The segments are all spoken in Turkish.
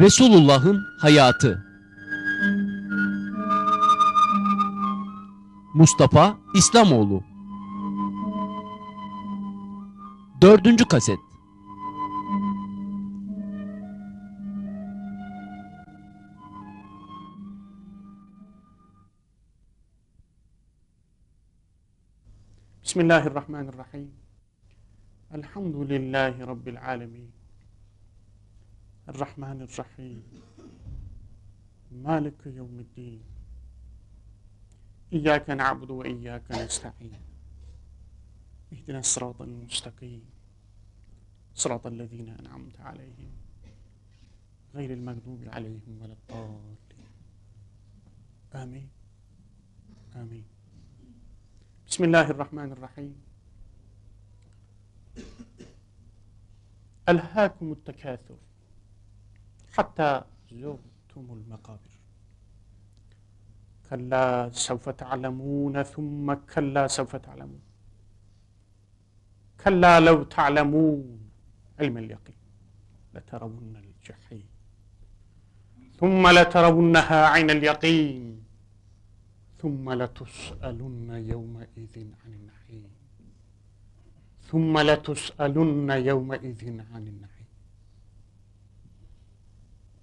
Resulullah'ın hayatı Mustafa İslamoğlu Dördüncü kaset Bismillahirrahmanirrahim. Elhamdülillahi Rabbil alemin. Errahmanirrahim. Maliki yevmiddin. İyyâke na'budu ve iyyâke nesta'in. İhdina sıratal müstakim. Sıratal lezîne en'amte aleyhim. Gayril mağdubi aleyhim veleddâllin. Amin. Amin. Bismillahirrahmanirrahim. Elhâkumut tekâthur. حتى زرتم المقابر. كلا سوف تعلمون ثم كلا سوف تعلمون. كلا لو تعلمون علم اليقين لترون الجحيم. ثم لترونها عين اليقين. ثم لتسألن يومئذ عن النعيم. ثم لتسألن يومئذ عن النعيم.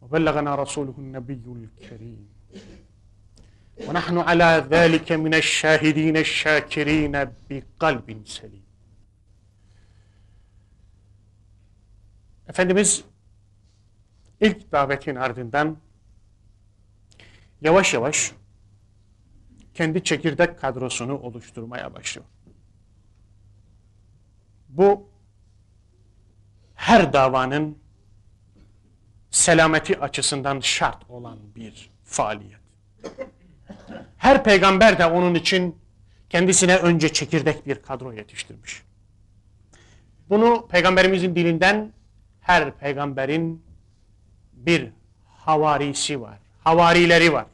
وبلغنا رسوله النبي الكريم ونحن على ذلك من الشاهدين الشاكرين بقلب سليم Efendimiz ilk davetin ardından yavaş yavaş kendi çekirdek kadrosunu oluşturmaya başlıyor. Bu her davanın selameti açısından şart olan bir faaliyet. Her peygamber de onun için kendisine önce çekirdek bir kadro yetiştirmiş. Bunu peygamberimizin dilinden her peygamberin bir havarisi var havarileri var.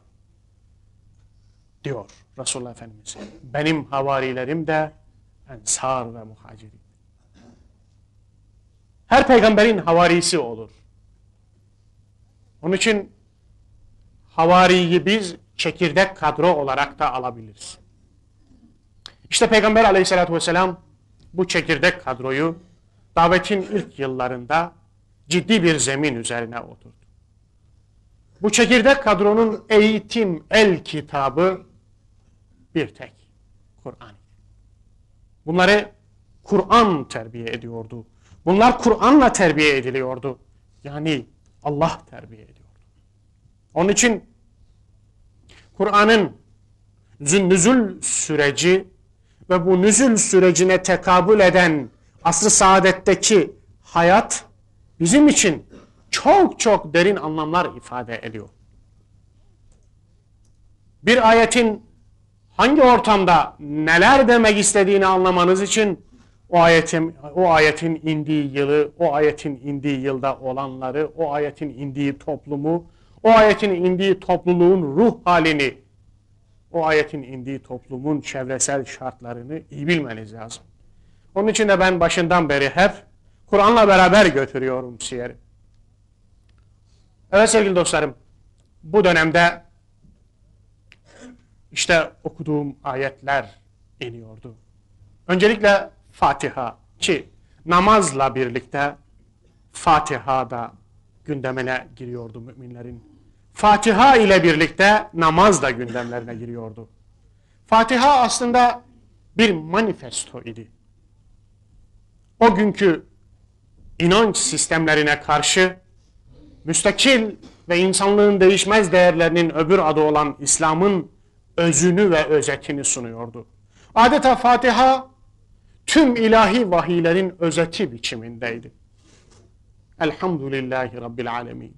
Diyor Resulullah Efendimiz. Benim havarilerim de ensar ve muhacirin. Her peygamberin havarisi olur. Onun için havariyi biz çekirdek kadro olarak da alabiliriz. İşte Peygamber aleyhissalatü vesselam bu çekirdek kadroyu davetin ilk yıllarında ciddi bir zemin üzerine oturdu. Bu çekirdek kadronun eğitim el kitabı bir tek Kur'an. Bunları Kur'an terbiye ediyordu. Bunlar Kur'an'la terbiye ediliyordu. Yani Allah terbiye ediyordu. Onun için Kur'an'ın nüzül süreci ve bu nüzül sürecine tekabül eden asr-ı saadetteki hayat bizim için çok çok derin anlamlar ifade ediyor. Bir ayetin hangi ortamda neler demek istediğini anlamanız için o ayetin o ayetin indiği yılı, o ayetin indiği yılda olanları, o ayetin indiği toplumu, o ayetin indiği topluluğun ruh halini, o ayetin indiği toplumun çevresel şartlarını iyi bilmeniz lazım. Onun için de ben başından beri hep Kur'an'la beraber götürüyorum siyeri. Evet sevgili dostlarım, bu dönemde işte okuduğum ayetler iniyordu. Öncelikle Fatiha ki namazla birlikte Fatiha da gündemine giriyordu müminlerin. Fatiha ile birlikte namaz da gündemlerine giriyordu. Fatiha aslında bir manifesto idi. O günkü inanç sistemlerine karşı müstakil ve insanlığın değişmez değerlerinin öbür adı olan İslam'ın özünü ve özetini sunuyordu. Adeta Fatiha tüm ilahi vahiylerin özeti biçimindeydi. Elhamdülillahi Rabbil Alemin.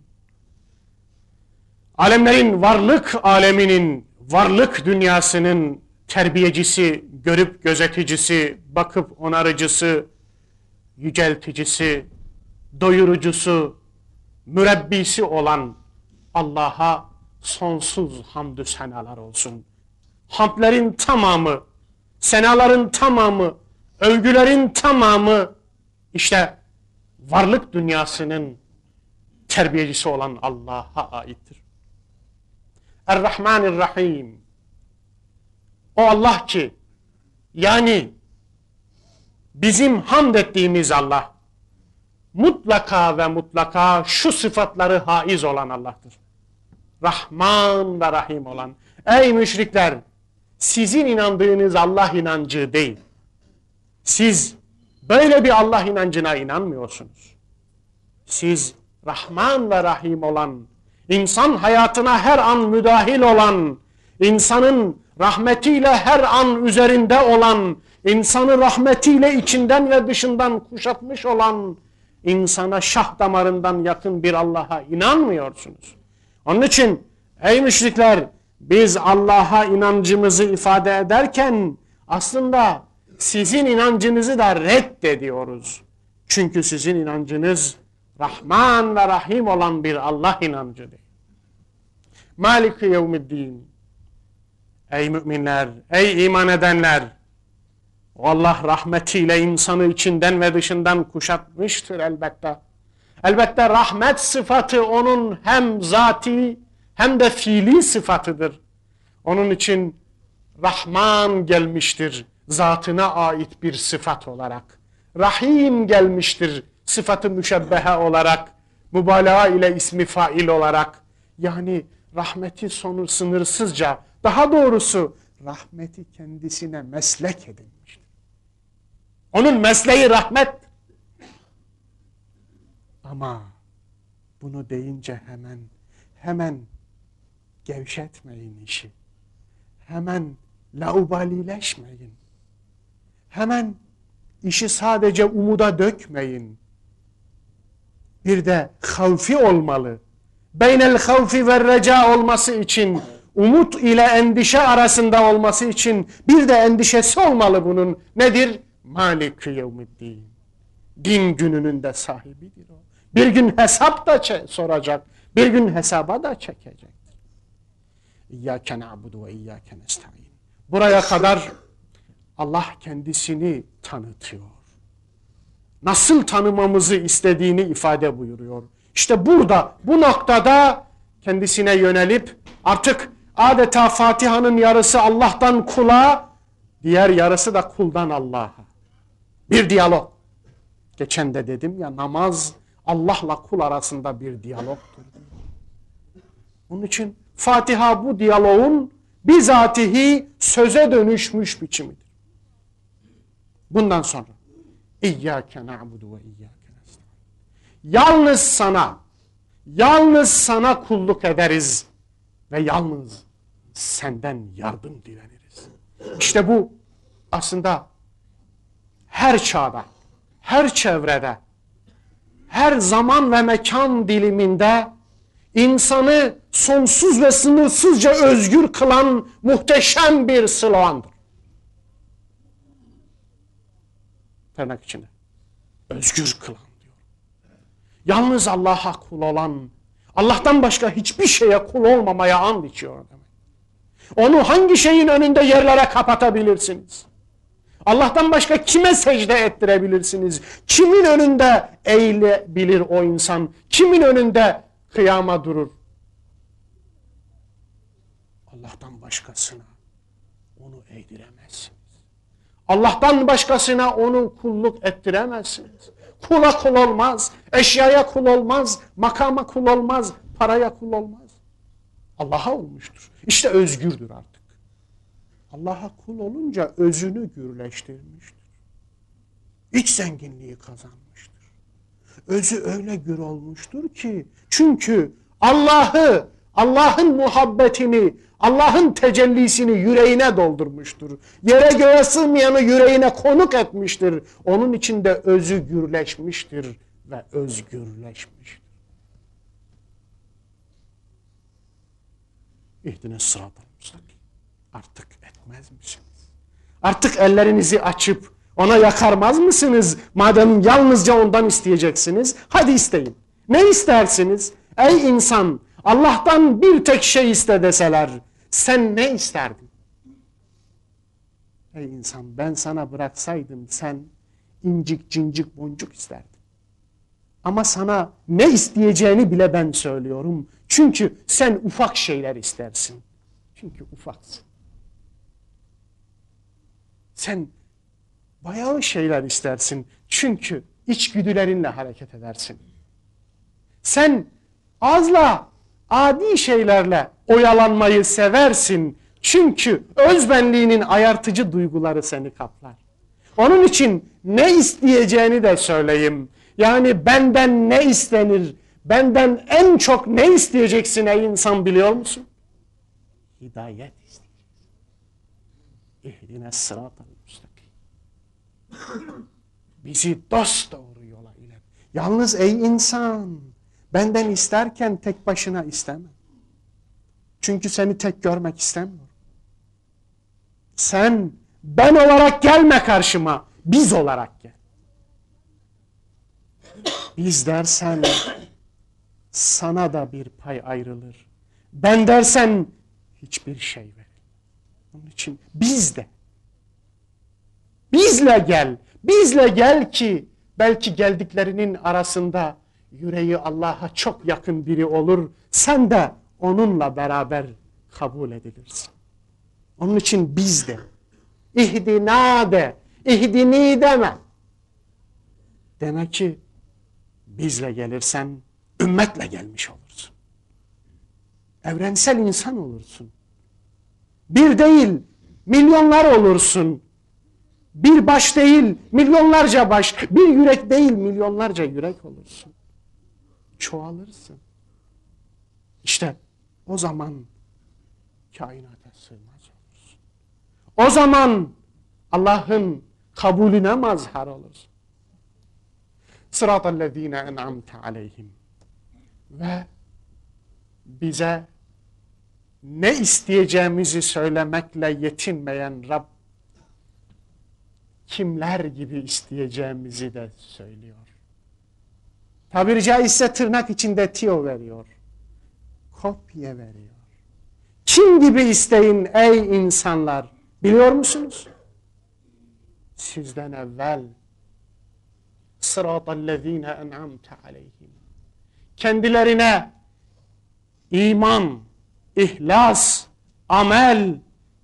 alemlerin varlık aleminin, varlık dünyasının terbiyecisi, görüp gözeticisi, bakıp onarıcısı, yücelticisi, doyurucusu, mürebbisi olan Allah'a sonsuz hamdü senalar olsun. Hamdlerin tamamı, senaların tamamı, övgülerin tamamı işte varlık dünyasının terbiyecisi olan Allah'a aittir. Er-Rahmanir-Rahim O Allah ki yani bizim hamd ettiğimiz Allah mutlaka ve mutlaka şu sıfatları haiz olan Allah'tır. Rahman ve Rahim olan. Ey müşrikler! Sizin inandığınız Allah inancı değil. Siz böyle bir Allah inancına inanmıyorsunuz. Siz Rahman ve Rahim olan, insan hayatına her an müdahil olan, insanın rahmetiyle her an üzerinde olan, insanı rahmetiyle içinden ve dışından kuşatmış olan, insana şah damarından yakın bir Allah'a inanmıyorsunuz. Onun için ey müşrikler biz Allah'a inancımızı ifade ederken aslında sizin inancınızı da reddediyoruz. Çünkü sizin inancınız Rahman ve Rahim olan bir Allah inancıdır. Malik-i yevmiddin. Ey müminler, ey iman edenler. Allah rahmetiyle insanı içinden ve dışından kuşatmıştır elbette. Elbette rahmet sıfatı onun hem zati hem de fiili sıfatıdır. Onun için Rahman gelmiştir zatına ait bir sıfat olarak. Rahim gelmiştir sıfatı müşebbehe olarak. Mübalağa ile ismi fail olarak. Yani rahmeti sonu sınırsızca daha doğrusu rahmeti kendisine meslek edinmiştir. Onun mesleği rahmet. Ama bunu deyince hemen hemen gevşetmeyin işi. Hemen laubalileşmeyin. Hemen işi sadece umuda dökmeyin. Bir de havfi olmalı. Beynel havfi ve reca olması için, umut ile endişe arasında olması için bir de endişesi olmalı bunun. Nedir? Malik-i yevmiddin. Din gününün de sahibidir o. Bir gün hesap da soracak. Bir gün hesaba da çekecektir. İyyâke na'budu ve iyyâke nesta'in. Buraya kadar Allah kendisini tanıtıyor. Nasıl tanımamızı istediğini ifade buyuruyor. İşte burada, bu noktada kendisine yönelip artık adeta Fatiha'nın yarısı Allah'tan kula, diğer yarısı da kuldan Allah'a. Bir diyalog. Geçen de dedim ya namaz Allah'la kul arasında bir diyalogtur. Onun için Fatiha bu diyaloğun bizatihi söze dönüşmüş biçimidir. Bundan sonra İyyâke na'budu ve iyyâke nesta'in. Yalnız sana, yalnız sana kulluk ederiz ve yalnız senden yardım dileniriz. İşte bu aslında her çağda, her çevrede, her zaman ve mekan diliminde insanı sonsuz ve sınırsızca özgür kılan muhteşem bir slogandır. Tırnak içinde. Özgür kılan diyor. Yalnız Allah'a kul olan, Allah'tan başka hiçbir şeye kul olmamaya and içiyor demek. Onu hangi şeyin önünde yerlere kapatabilirsiniz? Allah'tan başka kime secde ettirebilirsiniz? Kimin önünde eğilebilir o insan? Kimin önünde kıyama durur? Allah'tan başkasına onu eğdiremezsiniz. Allah'tan başkasına onu kulluk ettiremezsiniz. Kula kul olmaz, eşyaya kul olmaz, makama kul olmaz, paraya kul olmaz. Allah'a olmuştur. İşte özgürdür artık. Allah'a kul olunca özünü gürleştirmiştir. İç zenginliği kazanmıştır. Özü öyle gür olmuştur ki çünkü Allah'ı, Allah'ın muhabbetini, Allah'ın tecellisini yüreğine doldurmuştur. Yere göğe sığmayanı yüreğine konuk etmiştir. Onun içinde özü gürleşmiştir ve özgürleşmiştir. İhdine sıratal müstakim. Artık etmez misiniz? Artık ellerinizi açıp ona yakarmaz mısınız? Madem yalnızca ondan isteyeceksiniz. Hadi isteyin. Ne istersiniz? Ey insan Allah'tan bir tek şey iste deseler sen ne isterdin? Ey insan ben sana bıraksaydım sen incik cincik boncuk isterdin. Ama sana ne isteyeceğini bile ben söylüyorum. Çünkü sen ufak şeyler istersin. Çünkü ufaksın. Sen bayağı şeyler istersin. Çünkü içgüdülerinle hareket edersin. Sen azla, adi şeylerle oyalanmayı seversin. Çünkü özbenliğinin ayartıcı duyguları seni kaplar. Onun için ne isteyeceğini de söyleyeyim. Yani benden ne istenir? Benden en çok ne isteyeceksin ey insan biliyor musun? Hidayet isteyeceksin. İhdine sıratal müstakim. Bizi dost doğru yola ilet. Yalnız ey insan benden isterken tek başına isteme. Çünkü seni tek görmek istemiyorum. Sen ben olarak gelme karşıma. Biz olarak gel. Biz dersen sana da bir pay ayrılır. Ben dersen hiçbir şey verir. Onun için biz de bizle gel. Bizle gel ki belki geldiklerinin arasında yüreği Allah'a çok yakın biri olur. Sen de onunla beraber kabul edilirsin. Onun için biz de ihdina de, ihdini deme. Demek ki bizle gelirsen ümmetle gelmiş olursun. Evrensel insan olursun. Bir değil, milyonlar olursun. Bir baş değil, milyonlarca baş. Bir yürek değil, milyonlarca yürek olursun. Çoğalırsın. İşte o zaman kainata sığmaz olursun. O zaman Allah'ın kabulüne mazhar olursun. Sıratallezine en'amte aleyhim. Ve bize ne isteyeceğimizi söylemekle yetinmeyen Rab kimler gibi isteyeceğimizi de söylüyor. Tabiri caizse tırnak içinde tiyo veriyor. Kopya veriyor. Kim gibi isteyin ey insanlar? Biliyor musunuz? Sizden evvel sıratallezine en'amte aleyhim. Kendilerine iman, ihlas, amel,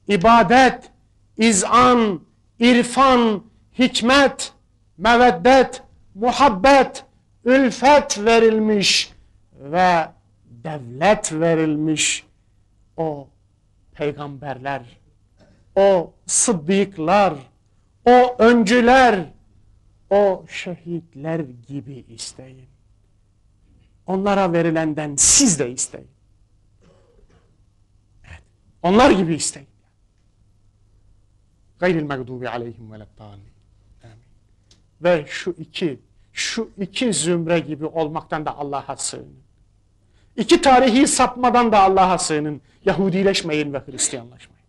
ibadet, izan, irfan, hikmet, meveddet, muhabbet, ülfet verilmiş ve devlet verilmiş o peygamberler, o sıddıklar, o öncüler, o şehitler gibi isteyin. Onlara verilenden siz de isteyin. Evet, onlar gibi isteyin. Gayril mağdubi aleyhim veleddallin. Amin. Ve şu iki, şu iki zümre gibi olmaktan da Allah'a sığının. İki tarihi sapmadan da Allah'a sığının. Yahudileşmeyin ve Hristiyanlaşmayın.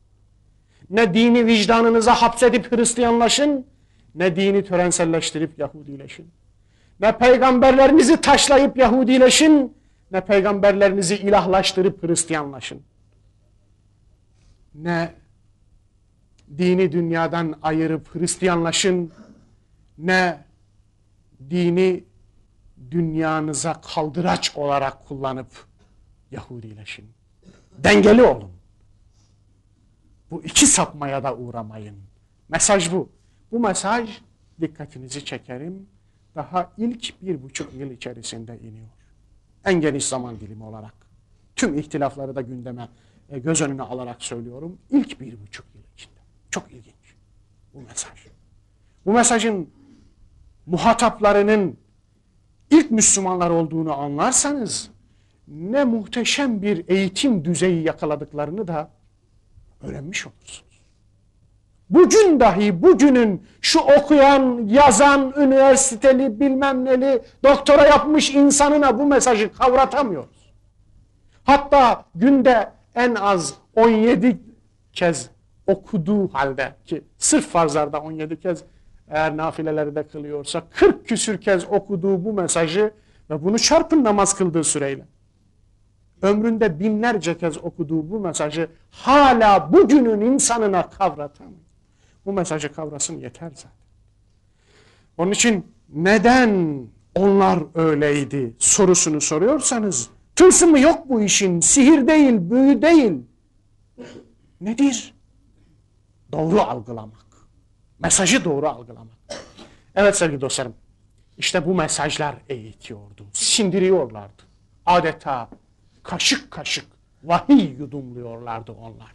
Ne dini vicdanınıza hapsedip Hristiyanlaşın, ne dini törenselleştirip Yahudileşin. Ne peygamberlerinizi taşlayıp Yahudileşin, ne peygamberlerinizi ilahlaştırıp Hristiyanlaşın. Ne dini dünyadan ayırıp Hristiyanlaşın, ne dini dünyanıza kaldıraç olarak kullanıp Yahudileşin. Dengeli olun. Bu iki sapmaya da uğramayın. Mesaj bu. Bu mesaj dikkatinizi çekerim. Daha ilk bir buçuk yıl içerisinde iniyor. En geniş zaman dilimi olarak. Tüm ihtilafları da gündeme e, göz önüne alarak söylüyorum. İlk bir buçuk yıl içinde. Çok ilginç bu mesaj. Bu mesajın muhataplarının ilk Müslümanlar olduğunu anlarsanız ne muhteşem bir eğitim düzeyi yakaladıklarını da öğrenmiş olursunuz. Bugün dahi bugünün şu okuyan, yazan, üniversiteli, bilmem neli, doktora yapmış insanına bu mesajı kavratamıyoruz. Hatta günde en az 17 kez okuduğu halde ki sırf farzlarda 17 kez eğer nafileleri de kılıyorsa 40 küsür kez okuduğu bu mesajı ve bunu çarpın namaz kıldığı süreyle. Ömründe binlerce kez okuduğu bu mesajı hala bugünün insanına kavratamıyor. Bu mesajı kavrasın yeter zaten. Onun için neden onlar öyleydi sorusunu soruyorsanız tılsımı yok bu işin. Sihir değil, büyü değil. Nedir? Doğru algılamak. Mesajı doğru algılamak. Evet sevgili dostlarım. İşte bu mesajlar eğitiyordu. Sindiriyorlardı. Adeta kaşık kaşık vahiy yudumluyorlardı onlar.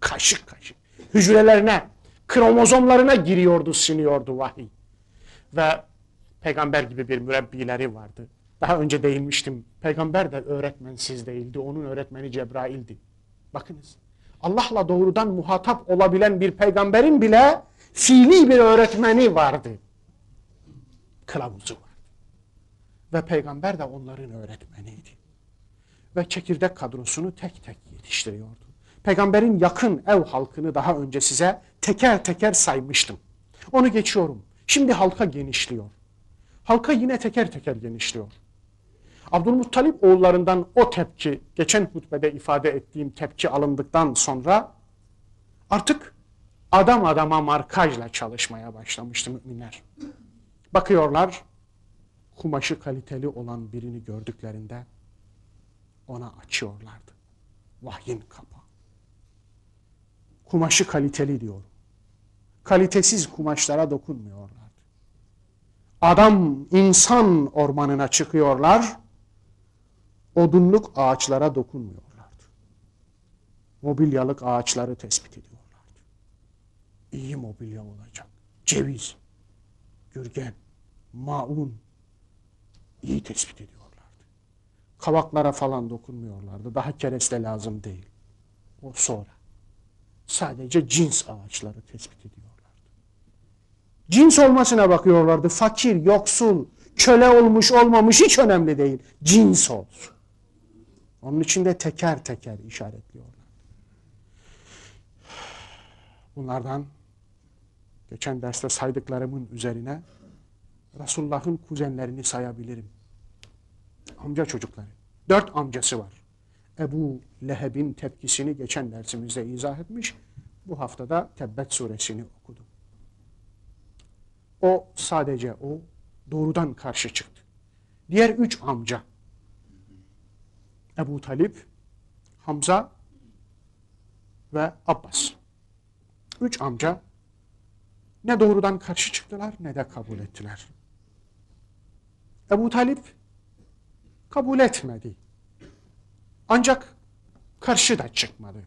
Kaşık kaşık. Hücrelerine, kromozomlarına giriyordu, siniyordu vahiy. Ve peygamber gibi bir mürebbileri vardı. Daha önce değinmiştim. Peygamber de öğretmensiz değildi. Onun öğretmeni Cebrail'di. Bakınız. Allah'la doğrudan muhatap olabilen bir peygamberin bile fiili bir öğretmeni vardı. Kılavuzu vardı. Ve peygamber de onların öğretmeniydi. Ve çekirdek kadrosunu tek tek yetiştiriyordu. Peygamberin yakın ev halkını daha önce size teker teker saymıştım. Onu geçiyorum. Şimdi halka genişliyor. Halka yine teker teker genişliyor. Abdülmuttalip oğullarından o tepki, geçen hutbede ifade ettiğim tepki alındıktan sonra artık adam adama markajla çalışmaya başlamıştı müminler. Bakıyorlar, kumaşı kaliteli olan birini gördüklerinde ona açıyorlardı. Vahyin kapağı. Kumaşı kaliteli diyor. Kalitesiz kumaşlara dokunmuyorlardı. Adam, insan ormanına çıkıyorlar, odunluk ağaçlara dokunmuyorlardı. Mobilyalık ağaçları tespit ediyorlardı. İyi mobilya olacak. Ceviz, gürgen, maun iyi tespit ediyorlardı. Kavaklara falan dokunmuyorlardı. Daha kereste lazım değil. O sonra. Sadece cins ağaçları tespit ediyorlardı. Cins olmasına bakıyorlardı. Fakir, yoksul, köle olmuş olmamış hiç önemli değil. Cins olsun. Onun için de teker teker işaretliyorlar. Bunlardan geçen derste saydıklarımın üzerine Resulullah'ın kuzenlerini sayabilirim. Amca çocukları. Dört amcası var. Ebu Leheb'in tepkisini geçen dersimizde izah etmiş. Bu haftada Tebbet suresini okudum. O sadece o doğrudan karşı çıktı. Diğer üç amca Ebu Talip, Hamza ve Abbas. Üç amca ne doğrudan karşı çıktılar ne de kabul ettiler. Ebu Talip kabul etmedi. Ancak karşı da çıkmadı.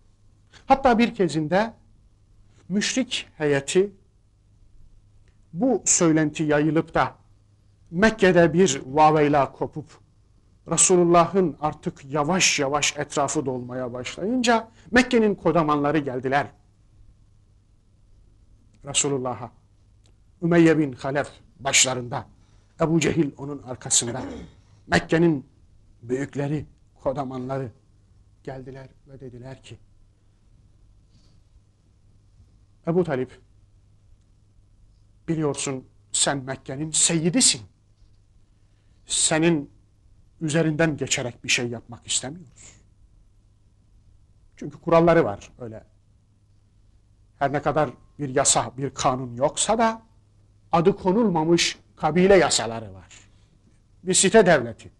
Hatta bir kezinde müşrik heyeti bu söylenti yayılıp da Mekke'de bir vaveyla kopup Resulullah'ın artık yavaş yavaş etrafı dolmaya başlayınca Mekke'nin kodamanları geldiler. Resulullah'a. Ümeyye bin Halef başlarında. Ebu Cehil onun arkasında. Mekke'nin büyükleri, kodamanları geldiler ve dediler ki Ebu Talip biliyorsun sen Mekke'nin seyyidisin. Senin üzerinden geçerek bir şey yapmak istemiyoruz. Çünkü kuralları var öyle. Her ne kadar bir yasa, bir kanun yoksa da adı konulmamış kabile yasaları var. Bir site devleti.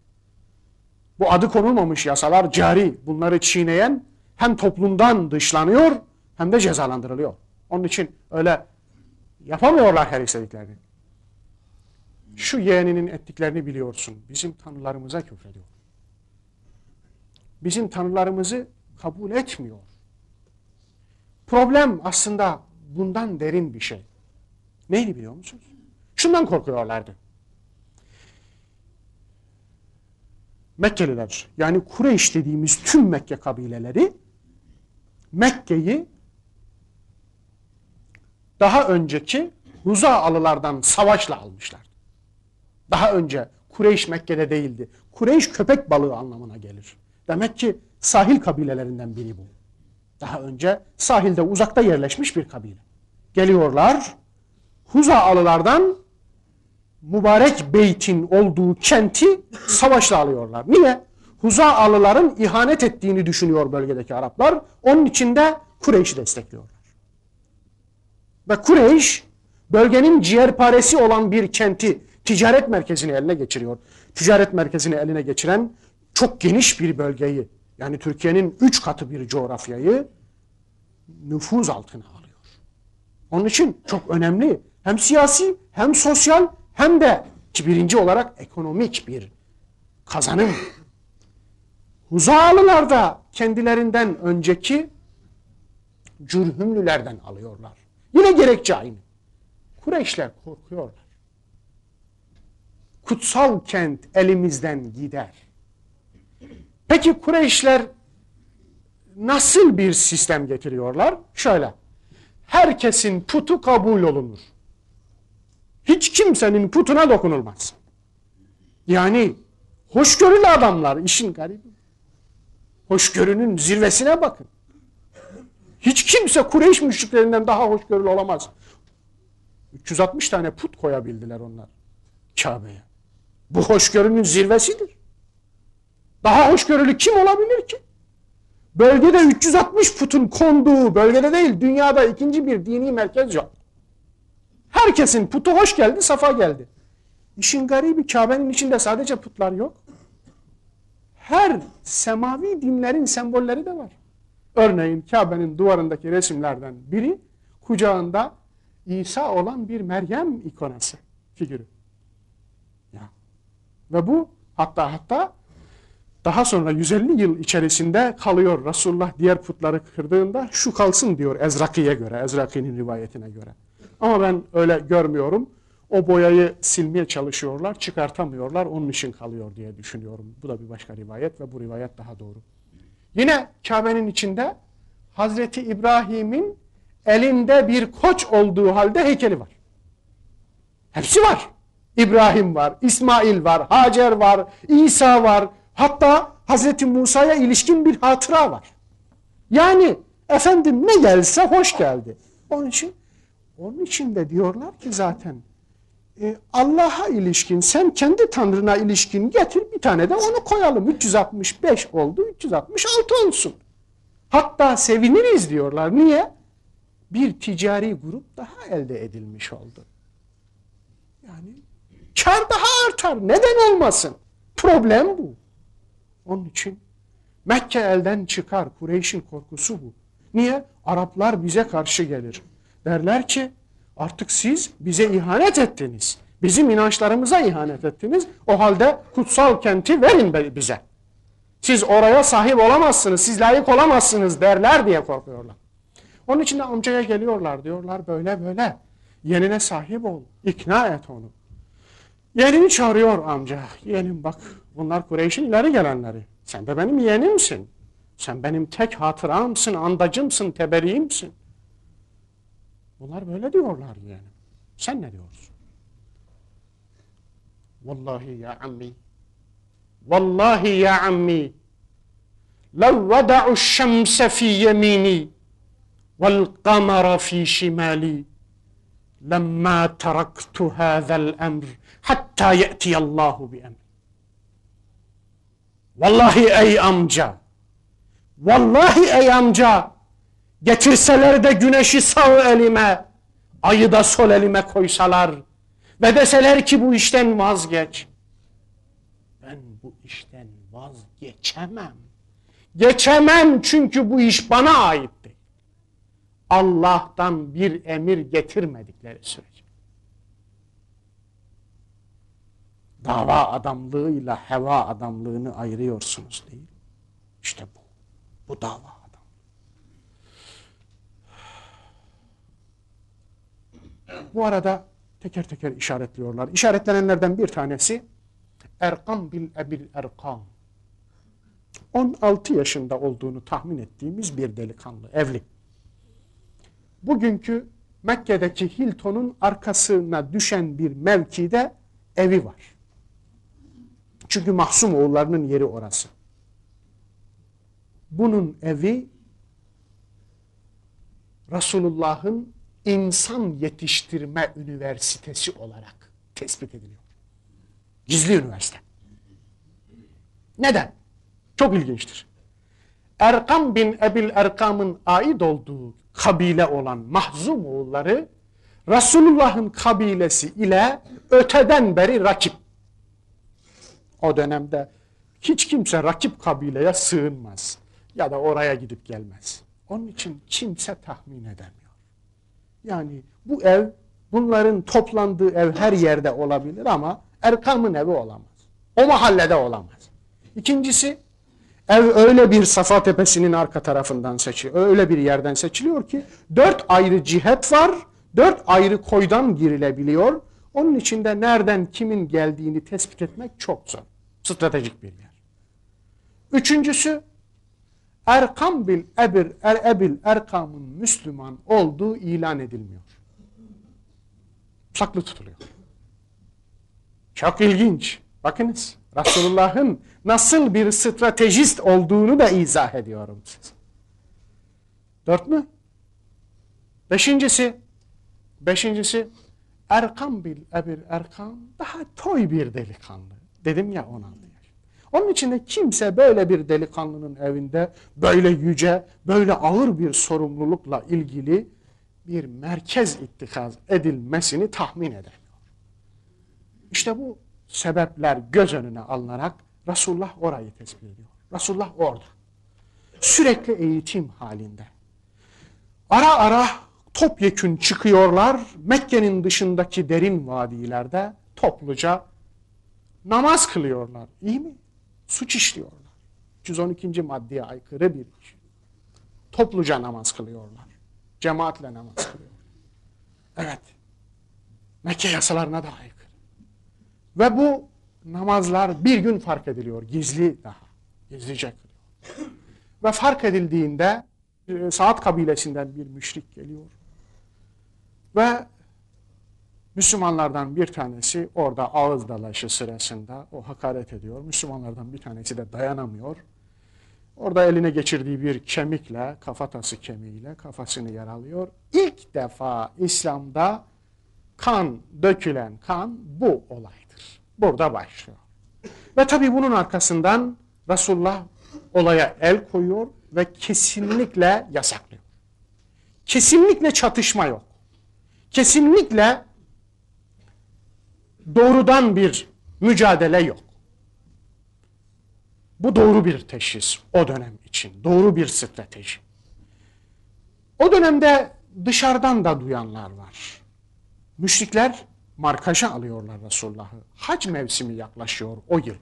Bu adı konulmamış yasalar cari. Bunları çiğneyen hem toplumdan dışlanıyor hem de cezalandırılıyor. Onun için öyle yapamıyorlar her istediklerini. Şu yeğeninin ettiklerini biliyorsun. Bizim tanrılarımıza küfrediyor. Bizim tanrılarımızı kabul etmiyor. Problem aslında bundan derin bir şey. Neydi biliyor musunuz? Şundan korkuyorlardı. Mekkeliler yani Kureyş dediğimiz tüm Mekke kabileleri Mekke'yi daha önceki Huzaalılardan savaşla almışlar. Daha önce Kureyş Mekke'de değildi. Kureyş köpek balığı anlamına gelir. Demek ki sahil kabilelerinden biri bu. Daha önce sahilde uzakta yerleşmiş bir kabile. Geliyorlar Huzaalılardan mübarek beytin olduğu kenti savaşla alıyorlar. Niye? Huzaalıların ihanet ettiğini düşünüyor bölgedeki Araplar. Onun için de Kureyş'i destekliyorlar. Ve Kureyş bölgenin ciğerparesi olan bir kenti ticaret merkezini eline geçiriyor. Ticaret merkezini eline geçiren çok geniş bir bölgeyi yani Türkiye'nin üç katı bir coğrafyayı nüfuz altına alıyor. Onun için çok önemli hem siyasi hem sosyal hem de birinci olarak ekonomik bir kazanım. Huzalılar da kendilerinden önceki cürhümlülerden alıyorlar. Yine gerekçe aynı. Kureyşler korkuyorlar. Kutsal kent elimizden gider. Peki Kureyşler nasıl bir sistem getiriyorlar? Şöyle. Herkesin putu kabul olunur. Hiç kimsenin putuna dokunulmaz. Yani hoşgörülü adamlar işin garibi. Hoşgörünün zirvesine bakın. Hiç kimse Kureyş müşriklerinden daha hoşgörülü olamaz. 360 tane put koyabildiler onlar Kabe'ye. Bu hoşgörünün zirvesidir. Daha hoşgörülü kim olabilir ki? Bölgede 360 putun konduğu, bölgede değil dünyada ikinci bir dini merkez yok. Herkesin putu hoş geldi, safa geldi. İşin garibi Kabe'nin içinde sadece putlar yok. Her semavi dinlerin sembolleri de var. Örneğin Kabe'nin duvarındaki resimlerden biri kucağında İsa olan bir Meryem ikonası figürü. Ya. Ve bu hatta hatta daha sonra 150 yıl içerisinde kalıyor Resulullah diğer putları kırdığında şu kalsın diyor Ezraki'ye göre, Ezraki'nin rivayetine göre. Ama ben öyle görmüyorum. O boyayı silmeye çalışıyorlar, çıkartamıyorlar, onun için kalıyor diye düşünüyorum. Bu da bir başka rivayet ve bu rivayet daha doğru. Yine Kabe'nin içinde Hazreti İbrahim'in elinde bir koç olduğu halde heykeli var. Hepsi var. İbrahim var, İsmail var, Hacer var, İsa var. Hatta Hazreti Musa'ya ilişkin bir hatıra var. Yani efendim ne gelse hoş geldi. Onun için onun için de diyorlar ki zaten e, Allah'a ilişkin sen kendi tanrına ilişkin getir bir tane de onu koyalım. 365 oldu 366 olsun. Hatta seviniriz diyorlar. Niye? Bir ticari grup daha elde edilmiş oldu. Yani kar daha artar. Neden olmasın? Problem bu. Onun için Mekke elden çıkar. Kureyş'in korkusu bu. Niye? Araplar bize karşı gelir. Derler ki artık siz bize ihanet ettiniz. Bizim inançlarımıza ihanet ettiniz. O halde kutsal kenti verin bize. Siz oraya sahip olamazsınız, siz layık olamazsınız derler diye korkuyorlar. Onun için de amcaya geliyorlar diyorlar böyle böyle. Yenine sahip ol, ikna et onu. Yeğenini çağırıyor amca. Yeğenim bak bunlar Kureyş'in ileri gelenleri. Sen de benim yeğenimsin. Sen benim tek hatıramsın, andacımsın, teberiğimsin. Bunlar böyle diyorlar yani. Sen ne diyorsun? Vallahi ya ammi. Vallahi ya ammi. لو وضعوا الشمس في يميني والقمر في شمالي لما تركت هذا الأمر حتى يأتي الله بأمر Vallahi ey amca, vallahi ey amca, getirseler de güneşi sağ elime, ayı da sol elime koysalar ve deseler ki bu işten vazgeç. Ben bu işten vazgeçemem. Geçemem çünkü bu iş bana ait. Allah'tan bir emir getirmedikleri sürece. Dava adamlığıyla heva adamlığını ayırıyorsunuz değil. İşte bu. Bu dava adam. Bu arada teker teker işaretliyorlar. İşaretlenenlerden bir tanesi Erkam bil Ebil Erkam. 16 yaşında olduğunu tahmin ettiğimiz bir delikanlı, evli. Bugünkü Mekke'deki Hilton'un arkasına düşen bir mevkide evi var. Çünkü Mahsum oğullarının yeri orası. Bunun evi Resulullah'ın insan yetiştirme üniversitesi olarak tespit ediliyor. Gizli üniversite. Neden? Çok ilginçtir. Erkam bin Ebil Erkam'ın ait olduğu kabile olan Mahzum oğulları Resulullah'ın kabilesi ile öteden beri rakip. O dönemde hiç kimse rakip kabileye sığınmaz ya da oraya gidip gelmez. Onun için kimse tahmin edemiyor. Yani bu ev bunların toplandığı ev her yerde olabilir ama Erkam'ın evi olamaz. O mahallede olamaz. İkincisi ev öyle bir Safa Tepesi'nin arka tarafından seçiliyor. Öyle bir yerden seçiliyor ki dört ayrı cihet var. Dört ayrı koydan girilebiliyor. Onun içinde nereden kimin geldiğini tespit etmek çok zor. Stratejik bir yer. Üçüncüsü Erkam bil ebir er ebil Erkam'ın Müslüman olduğu ilan edilmiyor. Saklı tutuluyor. Çok ilginç. Bakınız Resulullah'ın nasıl bir stratejist olduğunu da izah ediyorum size. Dört mü? Beşincisi, beşincisi Erkam bil ebir Erkam daha toy bir delikanlı. Dedim ya 16 yaş. Onun için de kimse böyle bir delikanlının evinde böyle yüce, böyle ağır bir sorumlulukla ilgili bir merkez ittikaz edilmesini tahmin edemiyor. İşte bu sebepler göz önüne alınarak Resulullah orayı tespit ediyor. Resulullah orada. Sürekli eğitim halinde. Ara ara topyekün çıkıyorlar. Mekke'nin dışındaki derin vadilerde topluca namaz kılıyorlar. İyi mi? Suç işliyorlar. 312. maddeye aykırı bir iş. Topluca namaz kılıyorlar. Cemaatle namaz kılıyorlar. Evet. Mekke yasalarına da aykırı. Ve bu namazlar bir gün fark ediliyor. Gizli daha. Gizlice kılıyor. Ve fark edildiğinde e, Saat kabilesinden bir müşrik geliyor. Ve Müslümanlardan bir tanesi orada ağız dalaşı sırasında o hakaret ediyor. Müslümanlardan bir tanesi de dayanamıyor. Orada eline geçirdiği bir kemikle, kafatası kemiğiyle kafasını yaralıyor. İlk defa İslam'da kan, dökülen kan bu olaydır. Burada başlıyor. Ve tabi bunun arkasından Resulullah olaya el koyuyor ve kesinlikle yasaklıyor. Kesinlikle çatışma yok. Kesinlikle doğrudan bir mücadele yok. Bu doğru bir teşhis o dönem için. Doğru bir strateji. O dönemde dışarıdan da duyanlar var. Müşrikler markaja alıyorlar Resulullah'ı. Hac mevsimi yaklaşıyor o yıl.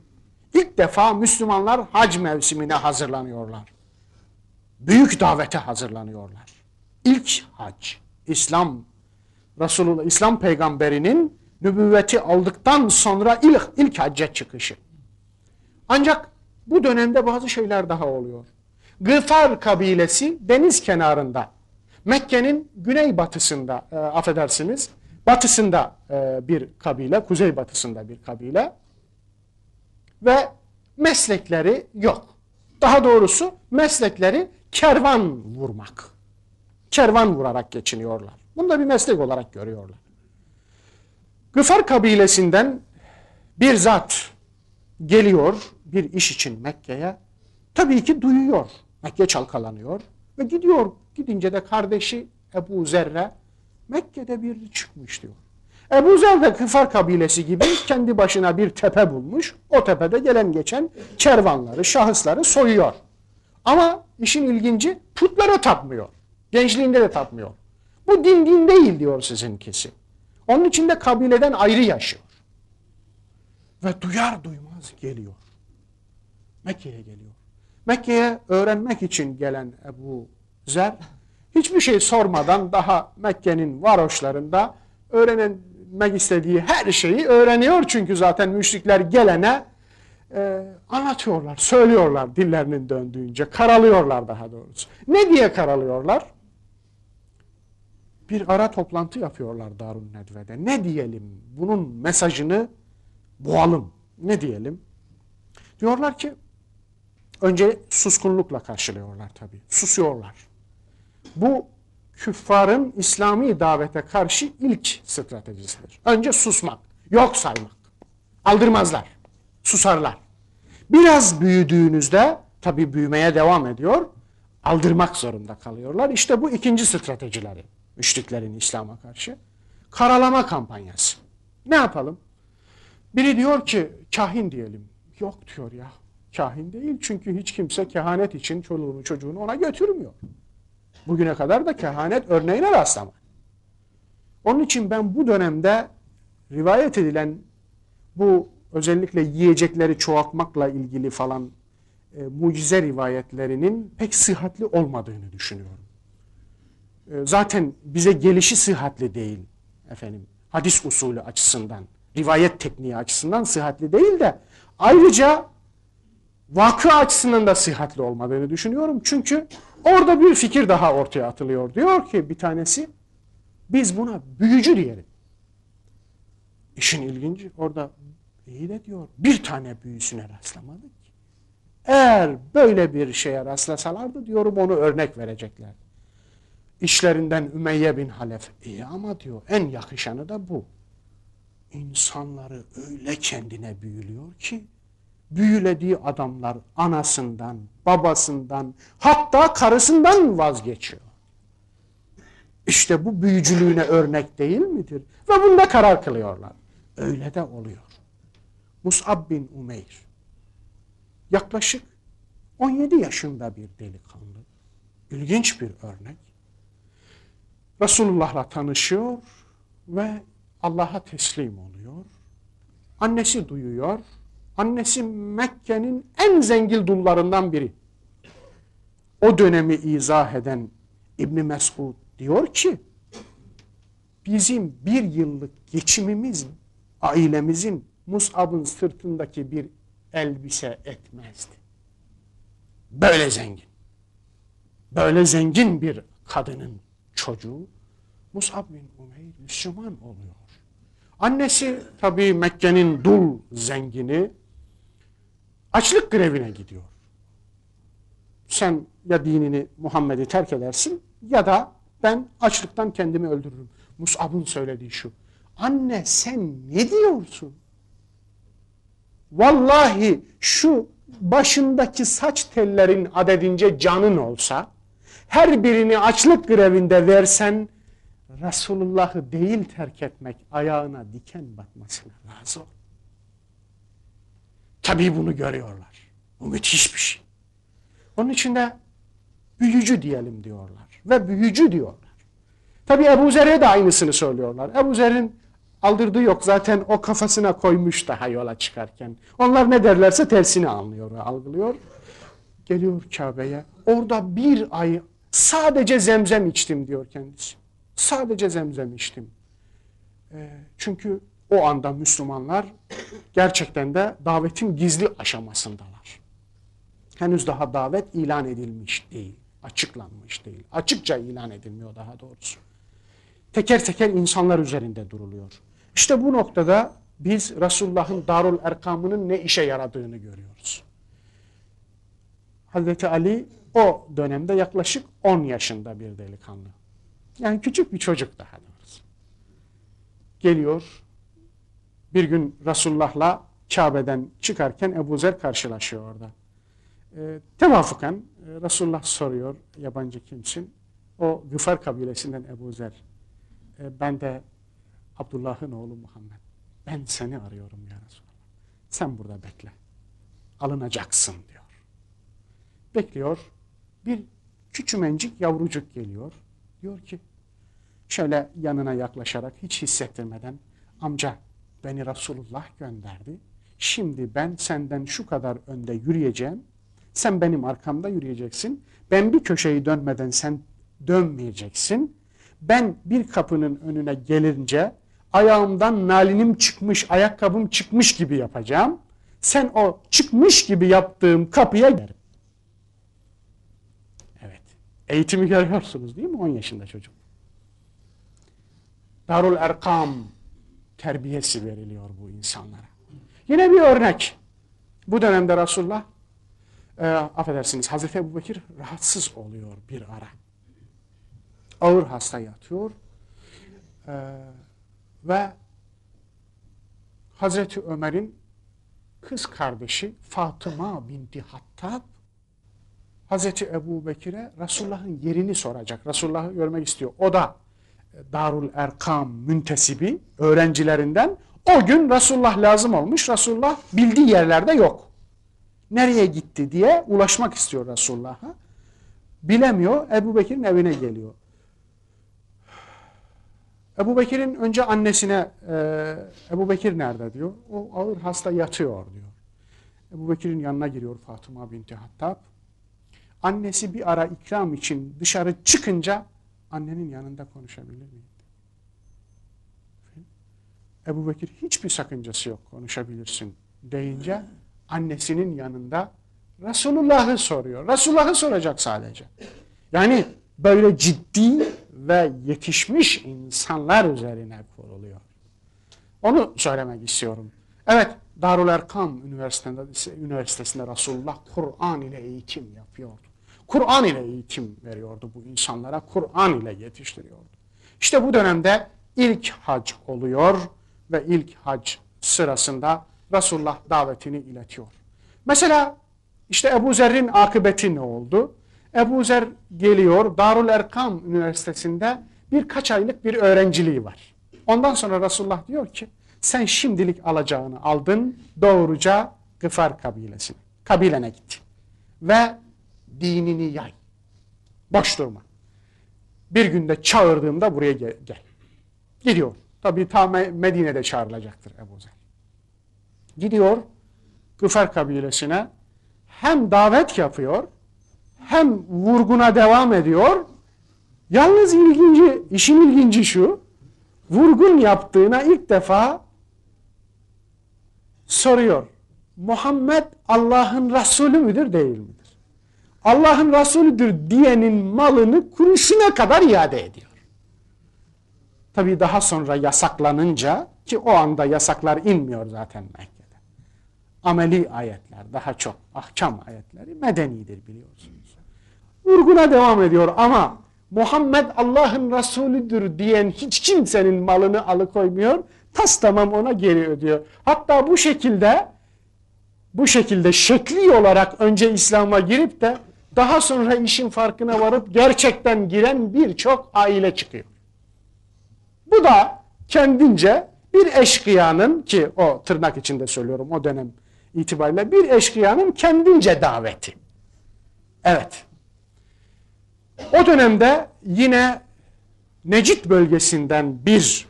İlk defa Müslümanlar hac mevsimine hazırlanıyorlar. Büyük davete hazırlanıyorlar. İlk hac, İslam Resulullah, İslam peygamberinin nübüvveti aldıktan sonra ilk, ilk hacca çıkışı. Ancak bu dönemde bazı şeyler daha oluyor. Gıfar kabilesi deniz kenarında, Mekke'nin güneybatısında, e, affedersiniz, batısında e, bir kabile, kuzeybatısında bir kabile ve meslekleri yok. Daha doğrusu meslekleri kervan vurmak. Kervan vurarak geçiniyorlar. Bunu da bir meslek olarak görüyorlar. Gıfar kabilesinden bir zat geliyor bir iş için Mekke'ye. Tabii ki duyuyor. Mekke çalkalanıyor ve gidiyor. Gidince de kardeşi Ebu Zerre Mekke'de bir çıkmış diyor. Ebu Zer de Gıfar kabilesi gibi kendi başına bir tepe bulmuş. O tepede gelen geçen kervanları, şahısları soyuyor. Ama işin ilginci putlara tapmıyor. Gençliğinde de tapmıyor. Bu din din değil diyor sizinkisi. Onun için de kabileden ayrı yaşıyor. Ve duyar duymaz geliyor. Mekke'ye geliyor. Mekke'ye öğrenmek için gelen Ebu Zer hiçbir şey sormadan daha Mekke'nin varoşlarında öğrenmek istediği her şeyi öğreniyor. Çünkü zaten müşrikler gelene e, anlatıyorlar, söylüyorlar dillerinin döndüğünce, karalıyorlar daha doğrusu. Ne diye karalıyorlar? Bir ara toplantı yapıyorlar Darun Nedve'de. Ne diyelim? Bunun mesajını boğalım. Ne diyelim? Diyorlar ki önce suskunlukla karşılıyorlar tabii. Susuyorlar. Bu küffarın İslami davete karşı ilk stratejisidir. Önce susmak, yok saymak. Aldırmazlar, susarlar. Biraz büyüdüğünüzde, tabi büyümeye devam ediyor, aldırmak zorunda kalıyorlar. İşte bu ikinci stratejileri müşriklerin İslam'a karşı. Karalama kampanyası. Ne yapalım? Biri diyor ki kahin diyelim. Yok diyor ya. Kahin değil çünkü hiç kimse kehanet için çoluğunu çocuğunu ona götürmüyor. Bugüne kadar da kehanet örneğine rastlamadım. Onun için ben bu dönemde rivayet edilen bu özellikle yiyecekleri çoğaltmakla ilgili falan e, mucize rivayetlerinin pek sıhhatli olmadığını düşünüyorum. E, zaten bize gelişi sıhhatli değil efendim. Hadis usulü açısından, rivayet tekniği açısından sıhhatli değil de ayrıca vakı açısından da sıhhatli olmadığını düşünüyorum. Çünkü orada bir fikir daha ortaya atılıyor. Diyor ki bir tanesi biz buna büyücü diyelim. İşin ilginci orada iyi de diyor bir tane büyüsüne rastlamadık. Eğer böyle bir şeye rastlasalardı diyorum onu örnek verecekler. İşlerinden Ümeyye bin Halef. İyi ama diyor en yakışanı da bu. İnsanları öyle kendine büyülüyor ki büyülediği adamlar anasından, babasından, hatta karısından vazgeçiyor. İşte bu büyücülüğüne örnek değil midir? Ve bunda karar kılıyorlar. Öyle de oluyor. Mus'ab bin Umeyr yaklaşık 17 yaşında bir delikanlı. İlginç bir örnek. Resulullah'la tanışıyor ve Allah'a teslim oluyor. Annesi duyuyor. Annesi Mekke'nin en zengin dullarından biri. O dönemi izah eden İbni Mesud diyor ki bizim bir yıllık geçimimiz ailemizin Mus'ab'ın sırtındaki bir elbise etmezdi. Böyle zengin. Böyle zengin bir kadının çocuğu Mus'ab bin Umeyr Müslüman oluyor. Annesi tabii Mekke'nin dul zengini açlık grevine gidiyor. Sen ya dinini Muhammed'i terk edersin ya da ben açlıktan kendimi öldürürüm. Mus'ab'ın söylediği şu. Anne sen ne diyorsun? Vallahi şu başındaki saç tellerin adedince canın olsa her birini açlık grevinde versen Resulullah'ı değil terk etmek ayağına diken batmasına razı ol. Tabii bunu görüyorlar. Bu müthiş bir şey. Onun için de büyücü diyelim diyorlar. Ve büyücü diyorlar. Tabii Ebu Zer'e de aynısını söylüyorlar. Ebu Zer'in aldırdığı yok. Zaten o kafasına koymuş daha yola çıkarken. Onlar ne derlerse tersini anlıyor ve algılıyor. Geliyor Kabe'ye. Orada bir ay sadece zemzem içtim diyor kendisi. Sadece zemzem içtim. E, çünkü o anda Müslümanlar gerçekten de davetin gizli aşamasındalar. Henüz daha davet ilan edilmiş değil, açıklanmış değil. Açıkça ilan edilmiyor daha doğrusu. Teker teker insanlar üzerinde duruluyor. İşte bu noktada biz Resulullah'ın Darul Erkam'ının ne işe yaradığını görüyoruz. Hazreti Ali o dönemde yaklaşık 10 yaşında bir delikanlı. Yani küçük bir çocuk daha doğrusu. Geliyor, bir gün Resulullah'la Kabe'den çıkarken Ebu Zer karşılaşıyor orada. E, tevafuken Resulullah soruyor, yabancı kimsin? O Gıfar kabilesinden Ebu Zer. E, ben de Abdullah'ın oğlu Muhammed. Ben seni arıyorum ya Resulallah. Sen burada bekle. Alınacaksın diyor. Bekliyor. Bir küçümencik yavrucuk geliyor. Diyor ki şöyle yanına yaklaşarak hiç hissettirmeden amca beni Resulullah gönderdi. Şimdi ben senden şu kadar önde yürüyeceğim. Sen benim arkamda yürüyeceksin. Ben bir köşeyi dönmeden sen dönmeyeceksin. Ben bir kapının önüne gelince ayağımdan nalinim çıkmış, ayakkabım çıkmış gibi yapacağım. Sen o çıkmış gibi yaptığım kapıya giderim. Eğitimi görüyorsunuz değil mi? 10 yaşında çocuk. Darul Erkam terbiyesi veriliyor bu insanlara. Yine bir örnek. Bu dönemde Resulullah e, affedersiniz Hazreti Ebu Bekir rahatsız oluyor bir ara. ağır hasta yatıyor. Ee, ve Hazreti Ömer'in kız kardeşi Fatıma binti Hattab Hazreti Ebu Bekir'e Resulullah'ın yerini soracak. Resulullah'ı görmek istiyor. O da e, Darul Erkam müntesibi öğrencilerinden o gün Resulullah lazım olmuş. Resulullah bildiği yerlerde yok. Nereye gitti diye ulaşmak istiyor Resulullah'a. Bilemiyor. Ebu Bekir'in evine geliyor. Ebu Bekir'in önce annesine e, Ebu Bekir nerede diyor. O ağır hasta yatıyor diyor. Ebu Bekir'in yanına giriyor Fatıma binti Hattab. Annesi bir ara ikram için dışarı çıkınca annenin yanında konuşabilir miyim? Ebu Bekir hiçbir sakıncası yok konuşabilirsin deyince annesinin yanında Resulullah'ı soruyor. Resulullah'ı soracak sadece. Yani böyle ciddi ve yetişmiş insanlar üzerine kuruluyor. Onu söylemek istiyorum. Evet, Darul Erkam Üniversitesi'nde, Üniversitesi'nde Resulullah Kur'an ile eğitim yapıyordu. Kur'an ile eğitim veriyordu bu insanlara, Kur'an ile yetiştiriyordu. İşte bu dönemde ilk hac oluyor ve ilk hac sırasında Resulullah davetini iletiyor. Mesela işte Ebu Zer'in akıbeti ne oldu? Ebu Zer geliyor Darul Erkam Üniversitesi'nde birkaç aylık bir öğrenciliği var. Ondan sonra Resulullah diyor ki sen şimdilik alacağını aldın doğruca Gıfar kabilesine. Kabilene git. Ve dinini yay. Boş durma. Bir günde çağırdığımda buraya gel. gel. Gidiyor. Tabii ta Medine'de çağrılacaktır Ebu Zer. Gidiyor Gıfar kabilesine hem davet yapıyor hem vurguna devam ediyor. Yalnız ilginci, işin ilginci şu, vurgun yaptığına ilk defa soruyor. Muhammed Allah'ın Resulü müdür değil midir? Allah'ın Resulüdür diyenin malını kuruşuna kadar iade ediyor. Tabii daha sonra yasaklanınca ki o anda yasaklar inmiyor zaten Mekke'de. Ameli ayetler daha çok ahkam ayetleri medenidir biliyorsunuz. Vurguna devam ediyor ama Muhammed Allah'ın Resulüdür diyen hiç kimsenin malını alıkoymuyor. Tas tamam ona geri ödüyor. Hatta bu şekilde bu şekilde şekli olarak önce İslam'a girip de daha sonra işin farkına varıp gerçekten giren birçok aile çıkıyor. Bu da kendince bir eşkıyanın ki o tırnak içinde söylüyorum o dönem itibariyle bir eşkıyanın kendince daveti. Evet. O dönemde yine Necit bölgesinden bir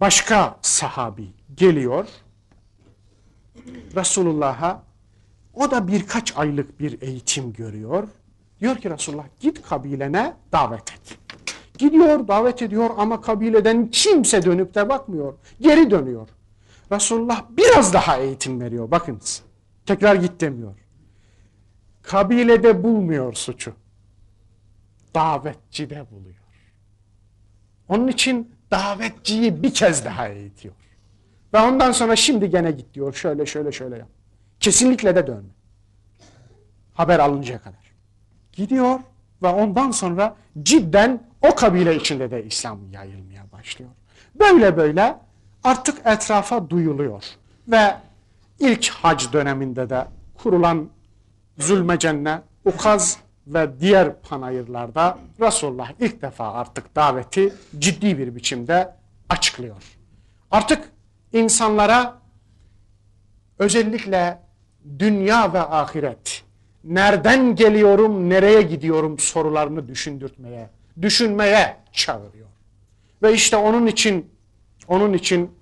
başka sahabi geliyor. Resulullah'a o da birkaç aylık bir eğitim görüyor. Diyor ki Resulullah git kabilene davet et. Gidiyor davet ediyor ama kabileden kimse dönüp de bakmıyor. Geri dönüyor. Resulullah biraz daha eğitim veriyor. Bakınız. Tekrar git demiyor. Kabilede bulmuyor suçu. Davetçide buluyor. Onun için davetçiyi bir kez daha eğitiyor. Ve ondan sonra şimdi gene git diyor. Şöyle şöyle şöyle yap. Kesinlikle de dönme. Haber alıncaya kadar. Gidiyor ve ondan sonra cidden o kabile içinde de İslam yayılmaya başlıyor. Böyle böyle artık etrafa duyuluyor. Ve ilk hac döneminde de kurulan Zulmecenne, Ukaz ve diğer panayırlarda Resulullah ilk defa artık daveti ciddi bir biçimde açıklıyor. Artık insanlara özellikle dünya ve ahiret, nereden geliyorum, nereye gidiyorum sorularını düşündürtmeye, düşünmeye çağırıyor. Ve işte onun için onun için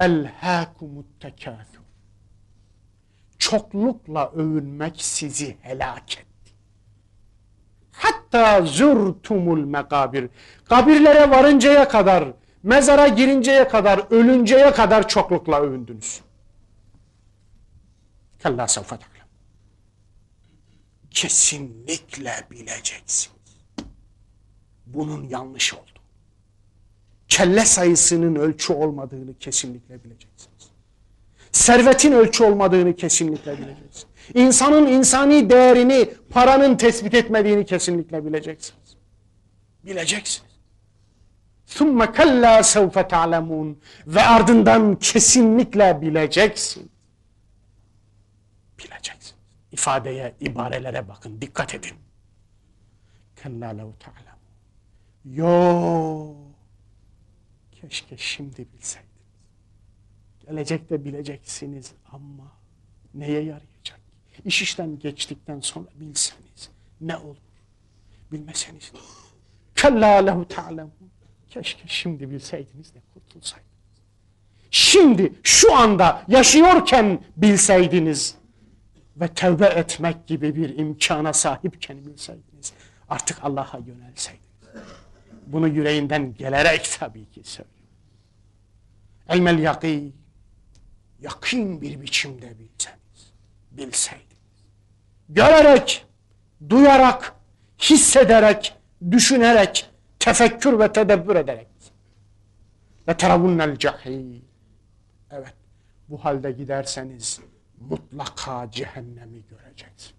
elhâkumut tekâthür. Çoklukla övünmek sizi helak etti. Hatta zürtumul mekabir. Kabirlere varıncaya kadar, mezara girinceye kadar, ölünceye kadar çoklukla övündünüz. Kalla sevfe Kesinlikle bileceksiniz. Bunun yanlış oldu. Kelle sayısının ölçü olmadığını kesinlikle bileceksiniz. Servetin ölçü olmadığını kesinlikle bileceksin. İnsanın insani değerini paranın tespit etmediğini kesinlikle bileceksiniz. Bileceksiniz. ثُمَّ كَلَّا سَوْفَ تَعْلَمُونَ Ve ardından kesinlikle bileceksin. bileceksiniz. İfadeye, ibarelere bakın, dikkat edin. Kella lev ta'lem. Yo, keşke şimdi bilseydiniz. Gelecekte bileceksiniz ama neye yarayacak? İş işten geçtikten sonra bilseniz ne olur? Bilmeseniz ne olur? Kella lehu. Keşke şimdi bilseydiniz de kurtulsaydınız. Şimdi, şu anda, yaşıyorken bilseydiniz ve tevbe etmek gibi bir imkana sahipken bilseydiniz artık Allah'a yönelseydiniz. Bunu yüreğinden gelerek tabii ki söylüyor. Elmel yakin. Yakın bir biçimde bilseniz, bilseydiniz. Görerek, duyarak, hissederek, düşünerek, tefekkür ve tedebbür ederek. Ve teravunnel cahim. Evet, bu halde giderseniz mutlaka cehennemi göreceksiniz.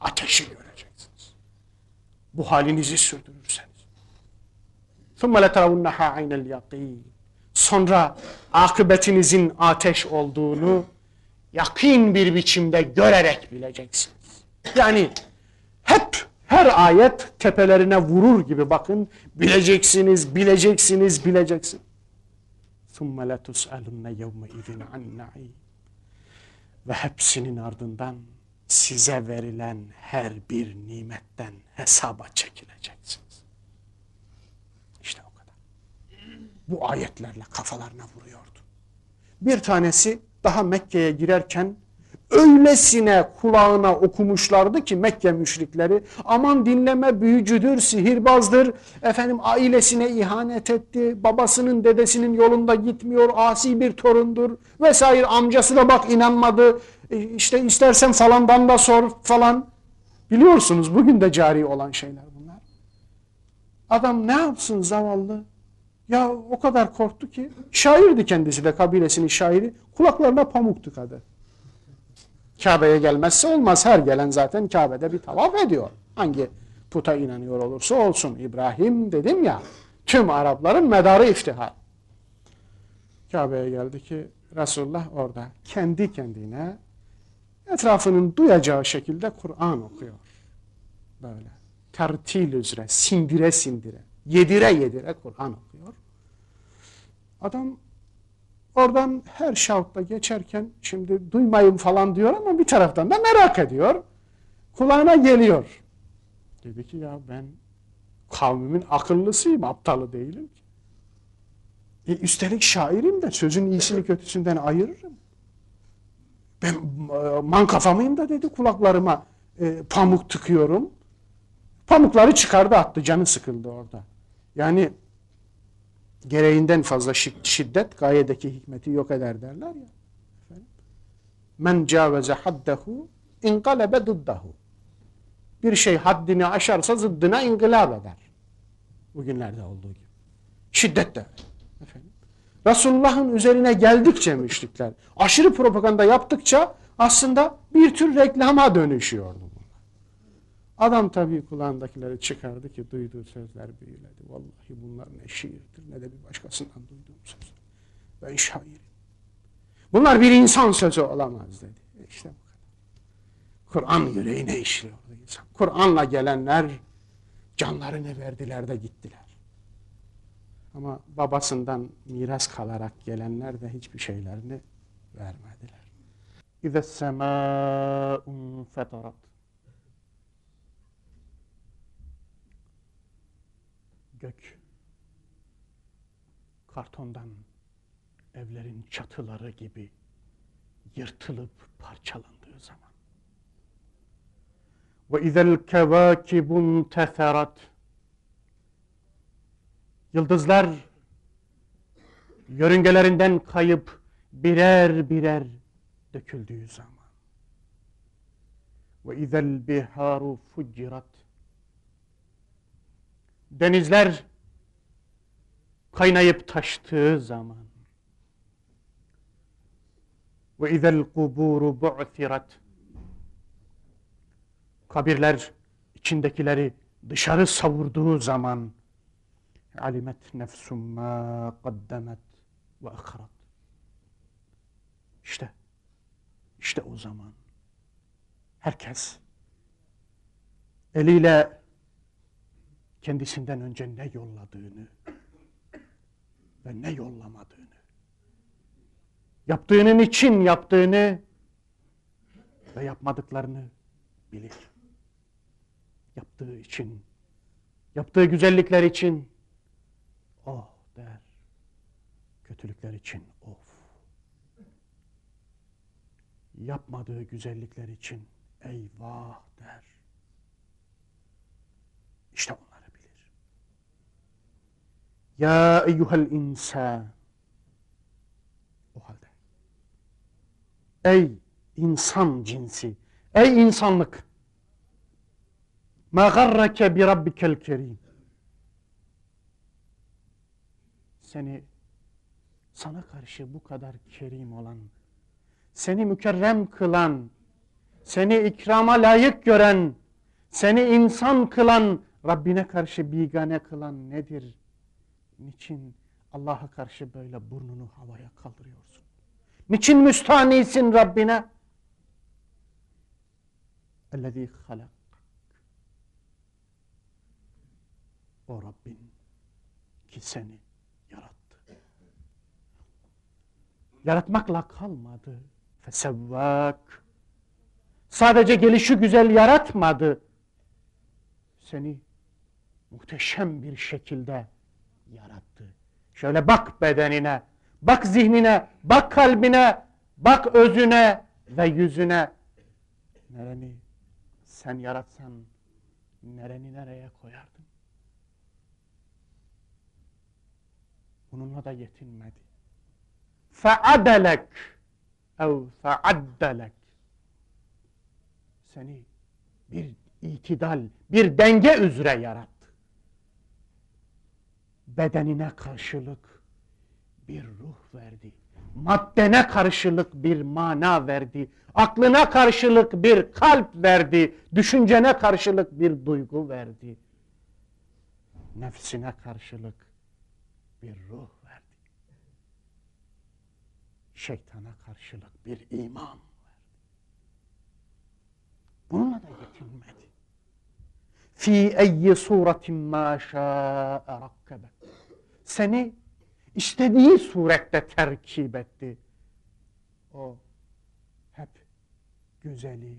Ateşi göreceksiniz. Bu halinizi sürdürürseniz. ثُمَّ لَتَرَوُنَّهَا عَيْنَ الْيَقِينَ Sonra akıbetinizin ateş olduğunu yakin bir biçimde görerek bileceksiniz. Yani hep her ayet tepelerine vurur gibi bakın bileceksiniz, bileceksiniz, bileceksiniz. ثُمَّ لَتُسْأَلُنَّ يَوْمَ اِذٍ عَنْ نَعِيمٍ ve hepsinin ardından size verilen her bir nimetten hesaba çekileceksiniz. İşte o kadar. Bu ayetlerle kafalarına vuruyordu. Bir tanesi daha Mekke'ye girerken öylesine kulağına okumuşlardı ki Mekke müşrikleri aman dinleme büyücüdür, sihirbazdır, efendim ailesine ihanet etti, babasının dedesinin yolunda gitmiyor, asi bir torundur vesaire amcası da bak inanmadı, e, işte istersen falandan da sor falan. Biliyorsunuz bugün de cari olan şeyler bunlar. Adam ne yapsın zavallı? Ya o kadar korktu ki şairdi kendisi de kabilesinin şairi kulaklarına pamuk tıkadı. Kabe'ye gelmezse olmaz. Her gelen zaten Kabe'de bir tavaf ediyor. Hangi puta inanıyor olursa olsun. İbrahim dedim ya tüm Arapların medarı iftihar. Kabe'ye geldi ki Resulullah orada kendi kendine etrafının duyacağı şekilde Kur'an okuyor. Böyle tertil üzere sindire sindire yedire yedire Kur'an okuyor. Adam Oradan her şavkta geçerken şimdi duymayın falan diyor ama bir taraftan da merak ediyor. Kulağına geliyor. Dedi ki ya ben kavmimin akıllısıyım, aptalı değilim ki. E, üstelik şairim de sözün iyisini kötüsünden ayırırım. Ben e, man kafamıyım da dedi kulaklarıma e, pamuk tıkıyorum. Pamukları çıkardı attı canı sıkıldı orada. Yani gereğinden fazla şiddet gayedeki hikmeti yok eder derler ya. Men caveze haddehu inkalebe duddahu. Bir şey haddini aşarsa zıddına inkılap eder. Bugünlerde olduğu gibi. Şiddet de efendim. Resulullah'ın üzerine geldikçe müşrikler, aşırı propaganda yaptıkça aslında bir tür reklama dönüşüyordu. Adam tabii kulağındakileri çıkardı ki duyduğu sözler büyüledi. Vallahi bunlar ne şiirdir ne de bir başkasından duyduğum söz. Ben şairim. Bunlar bir insan sözü olamaz dedi. E işte bu kadar. Kur'an yüreğine işliyordu insan. Kur'an'la gelenler canlarını verdiler de gittiler. Ama babasından miras kalarak gelenler de hiçbir şeylerini vermediler. İze semâ'un fetarat. Gök. Kartondan evlerin çatıları gibi yırtılıp parçalandığı zaman. Ve izel kevakibun teferat yıldızlar yörüngelerinden kayıp birer birer döküldüğü zaman. Ve izel biharu fucirat denizler kaynayıp taştığı zaman Ve izel kuburu bu'thirat. Kabirler içindekileri dışarı savurduğu zaman alimet nefsum ma kaddemet ve akharat. İşte, işte o zaman herkes eliyle kendisinden önce ne yolladığını ve ne yollamadığını, yaptığının için yaptığını ve yapmadıklarını bilir. Yaptığı için, yaptığı güzellikler için oh der, kötülükler için of. Yapmadığı güzellikler için eyvah der. İşte bilir. Ya eyyuhel insan. O halde. Ey insan cinsi. Ey insanlık. Ma garrake bi rabbikel kerim. Seni sana karşı bu kadar kerim olan, seni mükerrem kılan, seni ikrama layık gören, seni insan kılan, Rabbine karşı bigane kılan nedir? Niçin Allah'a karşı böyle burnunu havaya kaldırıyorsun? Niçin müstanisin Rabbine? Ellezî halak. O Rabbin ki seni yarattı. Yaratmakla kalmadı. Fesevvak. Sadece gelişi güzel yaratmadı. Seni muhteşem bir şekilde yarattı. Şöyle bak bedenine, bak zihnine, bak kalbine, bak özüne ve yüzüne. Nereni sen yaratsan nereni nereye koyardın? Bununla da yetinmedi. Fe'adelek ev fe'addelek seni bir itidal, bir denge üzere yarattı. Bedenine karşılık bir ruh verdi. Maddene karşılık bir mana verdi. Aklına karşılık bir kalp verdi. Düşüncene karşılık bir duygu verdi. Nefsine karşılık bir ruh verdi. Şeytana karşılık bir iman verdi. Bununla da yetinmedi. Fi eyyi suretin ma şa'e rakkebe. Seni istediği surette terkip etti. O hep güzeli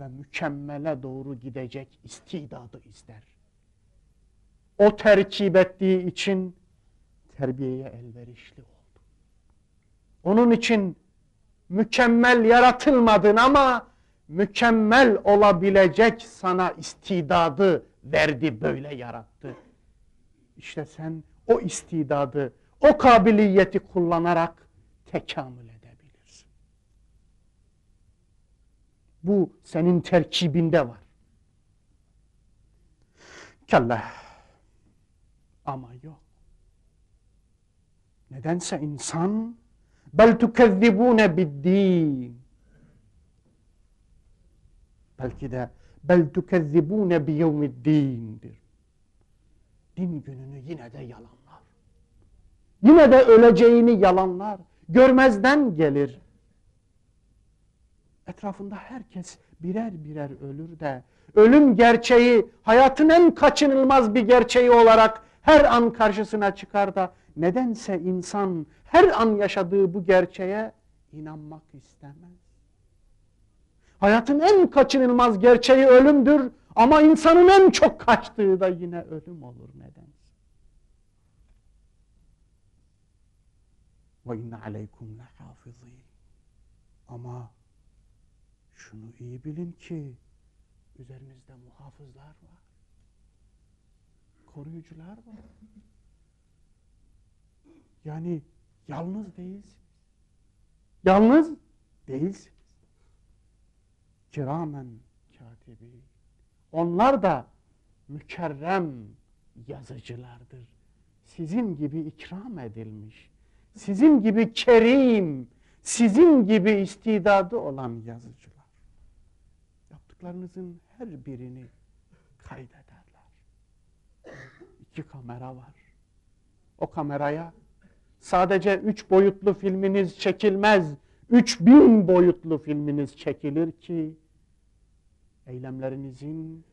ve mükemmele doğru gidecek istidadı ister. O terkip ettiği için terbiyeye elverişli oldu. Onun için mükemmel yaratılmadın ama mükemmel olabilecek sana istidadı verdi, böyle yarattı. İşte sen o istidadı, o kabiliyeti kullanarak tekamül edebilirsin. Bu senin terkibinde var. Kella. Ama yok. Nedense insan bel tukezzibune biddin belki de bel tukezzibune bi Din gününü yine de yalanlar. Yine de öleceğini yalanlar. Görmezden gelir. Etrafında herkes birer birer ölür de ölüm gerçeği hayatın en kaçınılmaz bir gerçeği olarak her an karşısına çıkar da nedense insan her an yaşadığı bu gerçeğe inanmak istemez. Hayatın en kaçınılmaz gerçeği ölümdür ama insanın en çok kaçtığı da yine ölüm olur neden? Ve inne aleykum lehafizîn. Ama şunu iyi bilin ki üzerinizde muhafızlar var. Koruyucular var. Yani yalnız değilsiniz. Yalnız değilsiniz kiramen katibi. Onlar da mükerrem yazıcılardır. Sizin gibi ikram edilmiş, sizin gibi kerim, Sizin gibi istidadı olan yazıcılar. Yaptıklarınızın her birini kaydederler. İki kamera var. O kameraya sadece üç boyutlu filminiz çekilmez. Üç bin boyutlu filminiz çekilir ki eylemlerinizin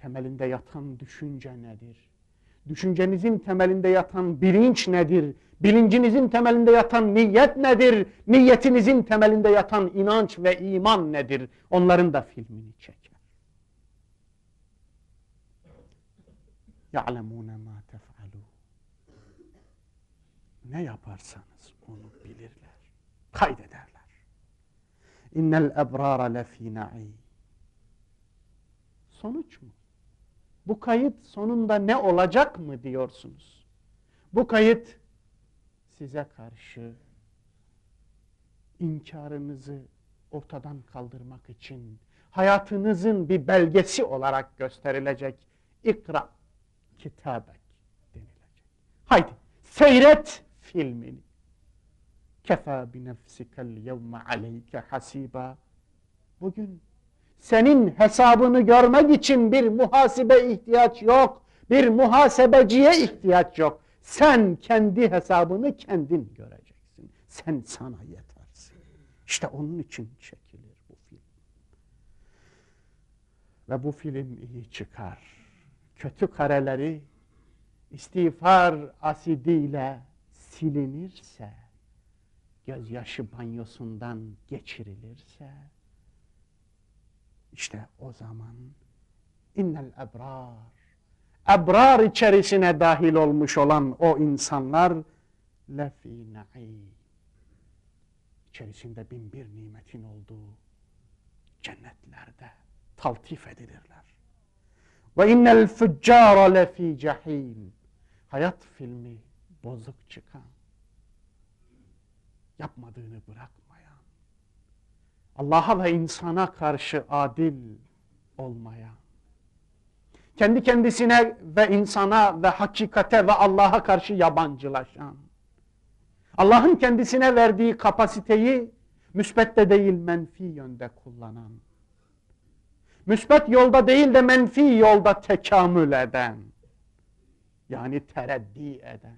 temelinde yatan düşünce nedir? Düşüncenizin temelinde yatan bilinç nedir? Bilincinizin temelinde yatan niyet nedir? Niyetinizin temelinde yatan inanç ve iman nedir? Onların da filmini çeker. يَعْلَمُونَ مَا تَفْعَلُونَ Ne yaparsanız onu bilirler. Kaydederler. İnnel ebrara lefî na'îm. Sonuç mu? Bu kayıt sonunda ne olacak mı diyorsunuz? Bu kayıt size karşı inkarınızı ortadan kaldırmak için hayatınızın bir belgesi olarak gösterilecek ikra kitabek denilecek. Haydi seyret filmini. Kefa bi nefsikel yevme aleyke hasiba. Bugün senin hesabını görmek için bir muhasebe ihtiyaç yok. Bir muhasebeciye ihtiyaç yok. Sen kendi hesabını kendin göreceksin. Sen sana yetersin. İşte onun için çekilir bu film. Ve bu film iyi çıkar. Kötü kareleri istiğfar asidiyle silinirse, gözyaşı banyosundan geçirilirse, işte o zaman innel ebrar ebrar içerisine dahil olmuş olan o insanlar lefi naim. İçerisinde bin bir nimetin olduğu cennetlerde taltif edilirler. Ve innel füccara lefi cehim. Hayat filmi bozuk çıkan yapmadığını bırakmayan Allah'a ve insana karşı adil olmayan, kendi kendisine ve insana ve hakikate ve Allah'a karşı yabancılaşan, Allah'ın kendisine verdiği kapasiteyi müsbette değil menfi yönde kullanan, müsbet yolda değil de menfi yolda tekamül eden, yani tereddi eden,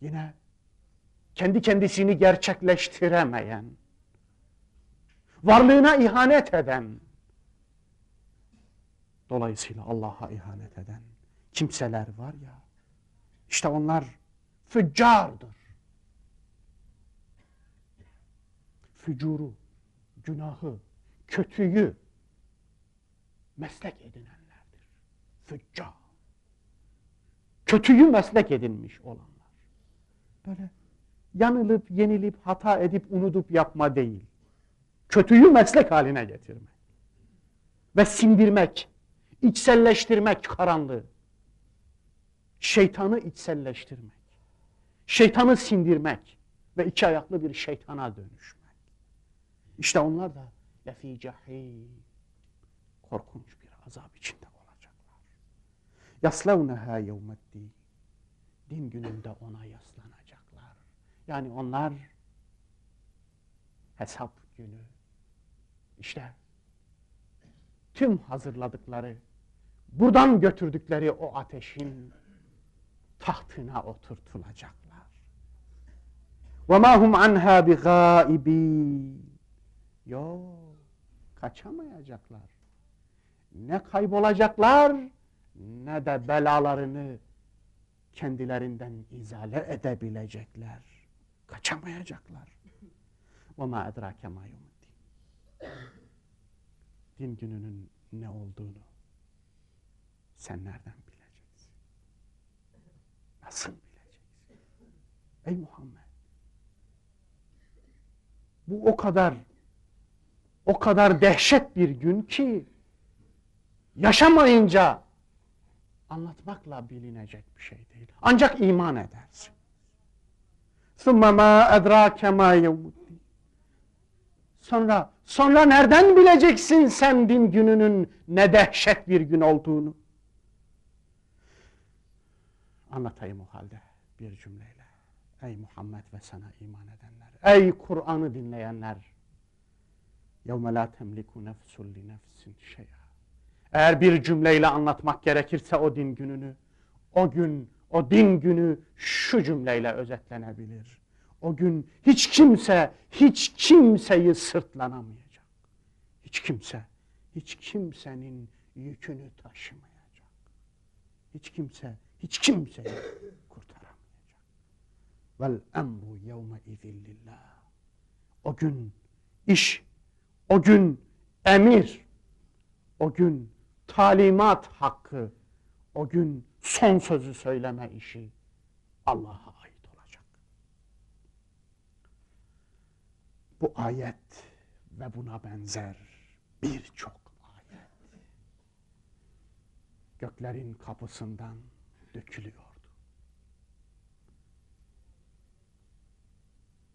yine kendi kendisini gerçekleştiremeyen, varlığına ihanet eden, dolayısıyla Allah'a ihanet eden kimseler var ya, işte onlar füccardır. Fücuru, günahı, kötüyü meslek edinenlerdir. Füccar. Kötüyü meslek edinmiş olanlar. Böyle yanılıp, yenilip, hata edip, unutup yapma değil kötüyü meslek haline getirmek ve sindirmek, içselleştirmek karanlığı, şeytanı içselleştirmek, şeytanı sindirmek ve iki ayaklı bir şeytana dönüşmek. İşte onlar da cahim, korkunç bir azap içinde olacaklar. Yaslevneha yevmeddin, din gününde ona yaslanacaklar. Yani onlar hesap günü işte tüm hazırladıkları, buradan götürdükleri o ateşin tahtına oturtulacaklar. وَمَا هُمْ عَنْهَا بِغَائِب۪ينَ Yok, kaçamayacaklar. Ne kaybolacaklar, ne de belalarını kendilerinden izale edebilecekler. Kaçamayacaklar. وَمَا اَدْرَاكَ مَا يُمُدِّينَ Din gününün ne olduğunu sen nereden bileceksin? Nasıl bileceksin? Ey Muhammed! Bu o kadar o kadar dehşet bir gün ki yaşamayınca anlatmakla bilinecek bir şey değil. Ancak iman edersin. ثُمَّ مَا اَدْرَاكَ مَا يَوْمُ Sonra, sonra nereden bileceksin sen din gününün ne dehşet bir gün olduğunu? Anlatayım o halde bir cümleyle. Ey Muhammed ve sana iman edenler. Ey Kur'an'ı dinleyenler. يَوْمَ لَا تَمْلِكُ نَفْسٌ لِنَفْسٍ شَيْئًا Eğer bir cümleyle anlatmak gerekirse o din gününü, o gün, o din günü şu cümleyle özetlenebilir. O gün hiç kimse, hiç kimseyi sırtlanamayacak. Hiç kimse, hiç kimsenin yükünü taşımayacak. Hiç kimse, hiç kimseyi kurtaramayacak. Vel emru yevme izillillah. O gün iş, o gün emir, o gün talimat hakkı, o gün son sözü söyleme işi Allah'a ait olacak. Bu ayet ve buna benzer birçok ayet göklerin kapısından dökülüyordu.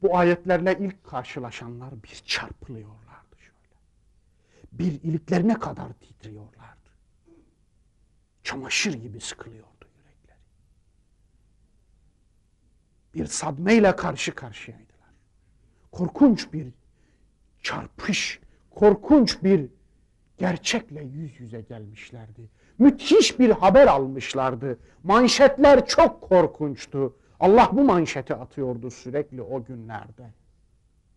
Bu ayetlerle ilk karşılaşanlar bir çarpılıyorlardı şöyle. Bir iliklerine kadar titriyorlardı. Çamaşır gibi sıkılıyordu yürekleri. Bir sadmeyle karşı karşıyaydılar. Korkunç bir çarpış, korkunç bir gerçekle yüz yüze gelmişlerdi. Müthiş bir haber almışlardı. Manşetler çok korkunçtu. Allah bu manşeti atıyordu sürekli o günlerde.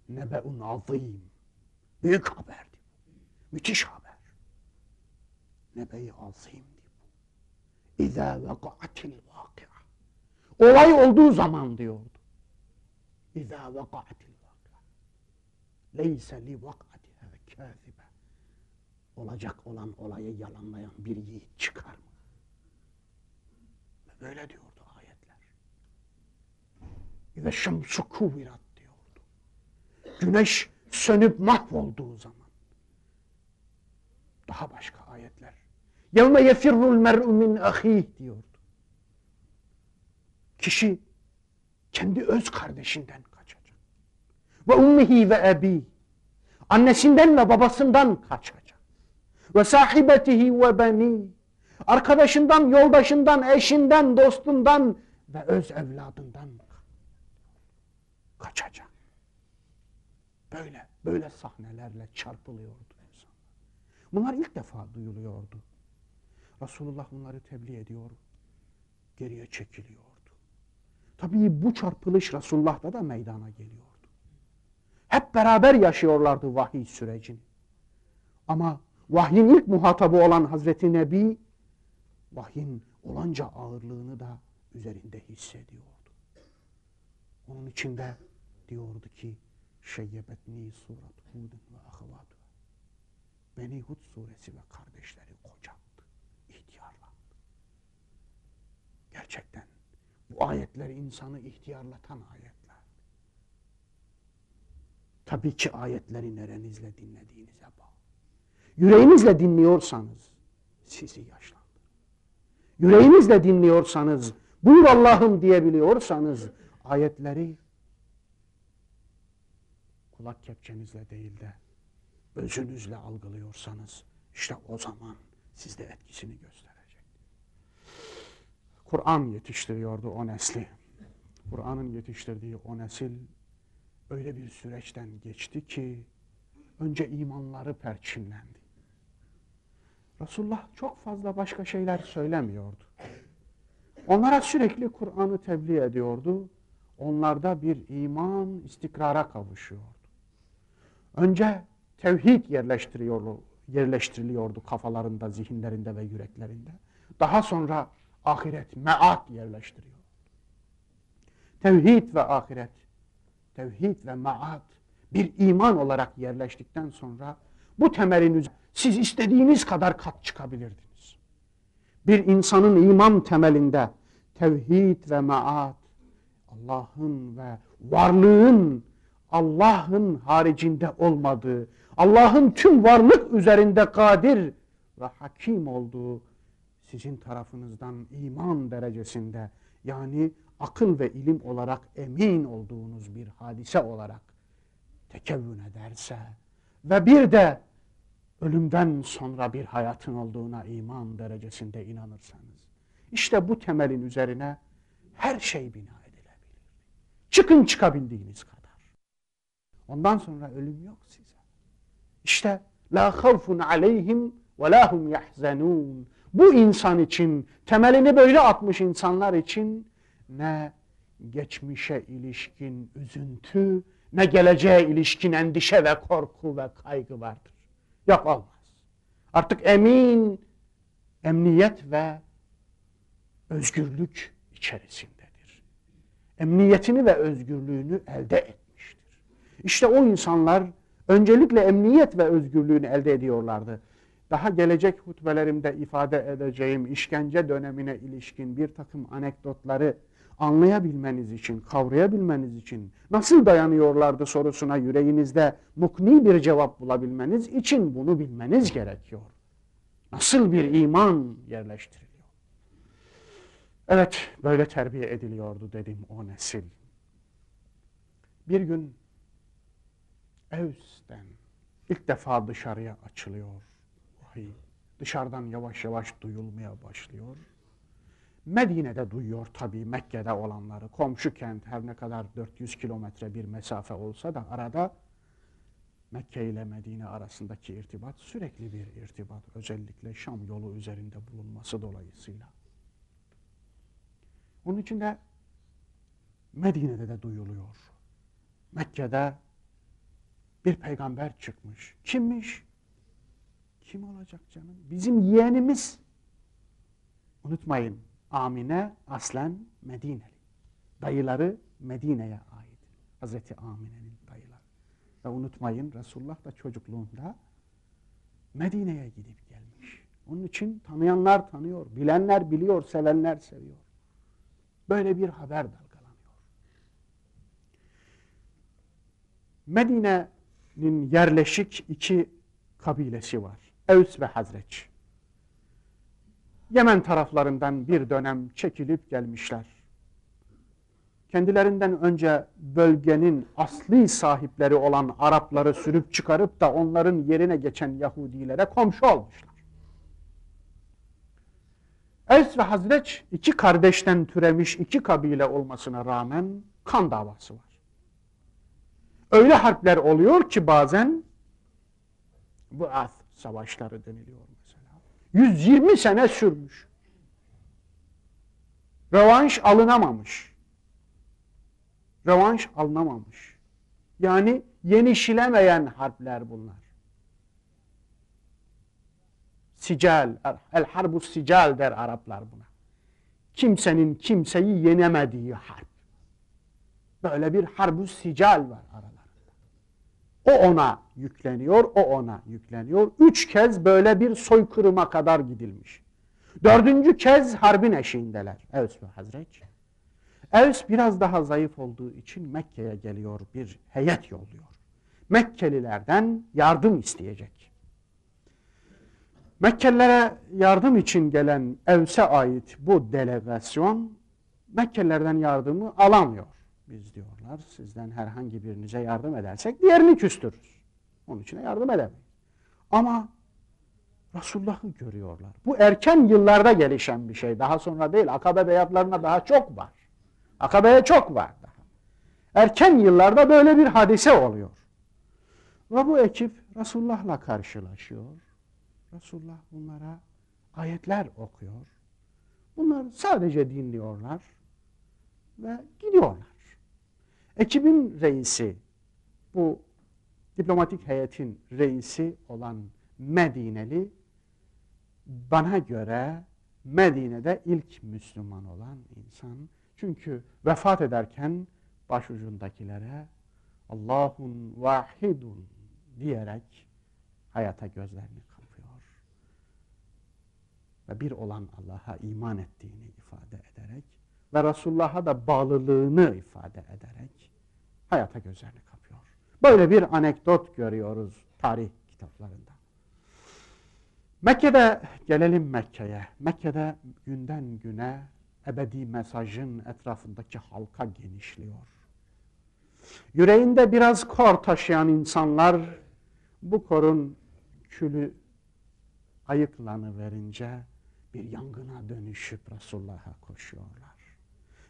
Nebe'un azim. Büyük haberdi. Müthiş haber. Nebe-i azimdi bu. İzâ veka'atil vâkia. Olay olduğu zaman diyordu. İzâ veka'atil. Leyse li vak'atiha kâzibe. Olacak olan olayı yalanlayan bir yiğit çıkar mı? Böyle diyordu ayetler. Ve şemsu kuvirat diyordu. Güneş sönüp mahvolduğu zaman. Daha başka ayetler. Yevme yefirrul mer'u min ahih diyordu. Kişi kendi öz kardeşinden. Ve ummihi ve ebi. Annesinden ve babasından kaçacak. Ve sahibetihi ve beni. Arkadaşından, yoldaşından, eşinden, dostundan ve öz evladından kaçacak. Böyle, böyle sahnelerle çarpılıyordu insan. Bunlar ilk defa duyuluyordu. Resulullah bunları tebliğ ediyor, geriye çekiliyordu. Tabii bu çarpılış Resulullah'ta da meydana geliyordu. Hep beraber yaşıyorlardı vahiy sürecini. Ama vahyin ilk muhatabı olan Hazreti Nebi, vahyin olanca ağırlığını da üzerinde hissediyordu. Onun içinde diyordu ki, Şeyyebetni surat Hud'un ve ahavatu. Beni Hud suresi ve kardeşleri kocattı, ihtiyarlandı. Gerçekten bu ayetler insanı ihtiyarlatan ayetler. Tabii ki ayetleri nerenizle dinlediğinize bağlı. Yüreğinizle dinliyorsanız sizi yaşlandırır. Yüreğinizle dinliyorsanız, buyur Allah'ım diyebiliyorsanız ayetleri kulak kepçenizle değil de özünüzle algılıyorsanız işte o zaman sizde etkisini gösterecek. Kur'an yetiştiriyordu o nesli. Kur'an'ın yetiştirdiği o nesil öyle bir süreçten geçti ki önce imanları perçinlendi. Resulullah çok fazla başka şeyler söylemiyordu. Onlara sürekli Kur'an'ı tebliğ ediyordu. Onlarda bir iman istikrara kavuşuyordu. Önce tevhid yerleştiriyordu, yerleştiriliyordu kafalarında, zihinlerinde ve yüreklerinde. Daha sonra ahiret, meat yerleştiriyor. Tevhid ve ahiret, tevhid ve maat bir iman olarak yerleştikten sonra bu temelin siz istediğiniz kadar kat çıkabilirdiniz. Bir insanın iman temelinde tevhid ve maat, Allah'ın ve varlığın Allah'ın haricinde olmadığı, Allah'ın tüm varlık üzerinde kadir ve hakim olduğu sizin tarafınızdan iman derecesinde yani akıl ve ilim olarak emin olduğunuz bir hadise olarak tekevvün ederse ve bir de ölümden sonra bir hayatın olduğuna iman derecesinde inanırsanız işte bu temelin üzerine her şey bina edilebilir. Çıkın çıkabildiğiniz kadar. Ondan sonra ölüm yok size. İşte la havfun aleyhim ve la hum. Bu insan için, temelini böyle atmış insanlar için ne geçmişe ilişkin üzüntü, ne geleceğe ilişkin endişe ve korku ve kaygı vardır. Yok olmaz. Artık emin, emniyet ve özgürlük içerisindedir. Emniyetini ve özgürlüğünü elde etmiştir. İşte o insanlar öncelikle emniyet ve özgürlüğünü elde ediyorlardı. Daha gelecek hutbelerimde ifade edeceğim işkence dönemine ilişkin bir takım anekdotları anlayabilmeniz için, kavrayabilmeniz için, nasıl dayanıyorlardı sorusuna yüreğinizde mukni bir cevap bulabilmeniz için bunu bilmeniz gerekiyor. Nasıl bir iman yerleştiriliyor? Evet, böyle terbiye ediliyordu dedim o nesil. Bir gün Evs'ten ilk defa dışarıya açılıyor vahiy. Dışarıdan yavaş yavaş duyulmaya başlıyor. Medine'de duyuyor tabii Mekke'de olanları. Komşu kent her ne kadar 400 kilometre bir mesafe olsa da arada Mekke ile Medine arasındaki irtibat sürekli bir irtibat. Özellikle Şam yolu üzerinde bulunması dolayısıyla. Onun için de Medine'de de duyuluyor. Mekke'de bir peygamber çıkmış. Kimmiş? Kim olacak canım? Bizim yeğenimiz. Unutmayın Amine aslen Medineli. Dayıları Medine'ye ait. Hazreti Amine'nin dayıları. Ve unutmayın Resulullah da çocukluğunda Medine'ye gidip gelmiş. Onun için tanıyanlar tanıyor, bilenler biliyor, sevenler seviyor. Böyle bir haber dalgalanıyor. Medine'nin yerleşik iki kabilesi var. Evs ve Hazreç. Yemen taraflarından bir dönem çekilip gelmişler. Kendilerinden önce bölgenin asli sahipleri olan Arapları sürüp çıkarıp da onların yerine geçen Yahudilere komşu olmuşlar. Evs ve Hazreç iki kardeşten türemiş iki kabile olmasına rağmen kan davası var. Öyle harpler oluyor ki bazen bu az savaşları deniliyor. 120 sene sürmüş. Revanş alınamamış. Revanş alınamamış. Yani yenişilemeyen harpler bunlar. Sical, el harbu sical der Araplar buna. Kimsenin kimseyi yenemediği harp. Böyle bir harbu sical var aralarında. O ona yükleniyor, o ona yükleniyor. Üç kez böyle bir soykırıma kadar gidilmiş. Dördüncü kez harbin eşiğindeler. Evs ve Hazreç. Evs biraz daha zayıf olduğu için Mekke'ye geliyor, bir heyet yolluyor. Mekkelilerden yardım isteyecek. Mekkelilere yardım için gelen Evs'e ait bu delegasyon Mekkelilerden yardımı alamıyor. Biz diyorlar sizden herhangi birinize yardım edersek diğerini küstürürüz. Onun için yardım edemeyiz. Ama Resulullah'ı görüyorlar. Bu erken yıllarda gelişen bir şey. Daha sonra değil. Akabe beyatlarına daha çok var. Akabe'ye çok var daha. Erken yıllarda böyle bir hadise oluyor. Ve bu ekip Resulullah'la karşılaşıyor. Resulullah bunlara ayetler okuyor. Bunlar sadece dinliyorlar ve gidiyorlar. Ekibin reisi, bu diplomatik heyetin reisi olan Medineli, bana göre Medine'de ilk Müslüman olan insan. Çünkü vefat ederken başucundakilere Allahun vahidun diyerek hayata gözlerini kapıyor. Ve bir olan Allah'a iman ettiğini ifade ederek ve Resulullah'a da bağlılığını ifade ederek hayata gözlerini kapıyor. Böyle bir anekdot görüyoruz tarih kitaplarında. Mekke'de gelelim Mekke'ye. Mekke'de günden güne ebedi mesajın etrafındaki halka genişliyor. Yüreğinde biraz kor taşıyan insanlar bu korun külü ayıklanı verince bir yangına dönüşüp Resulullah'a koşuyorlar.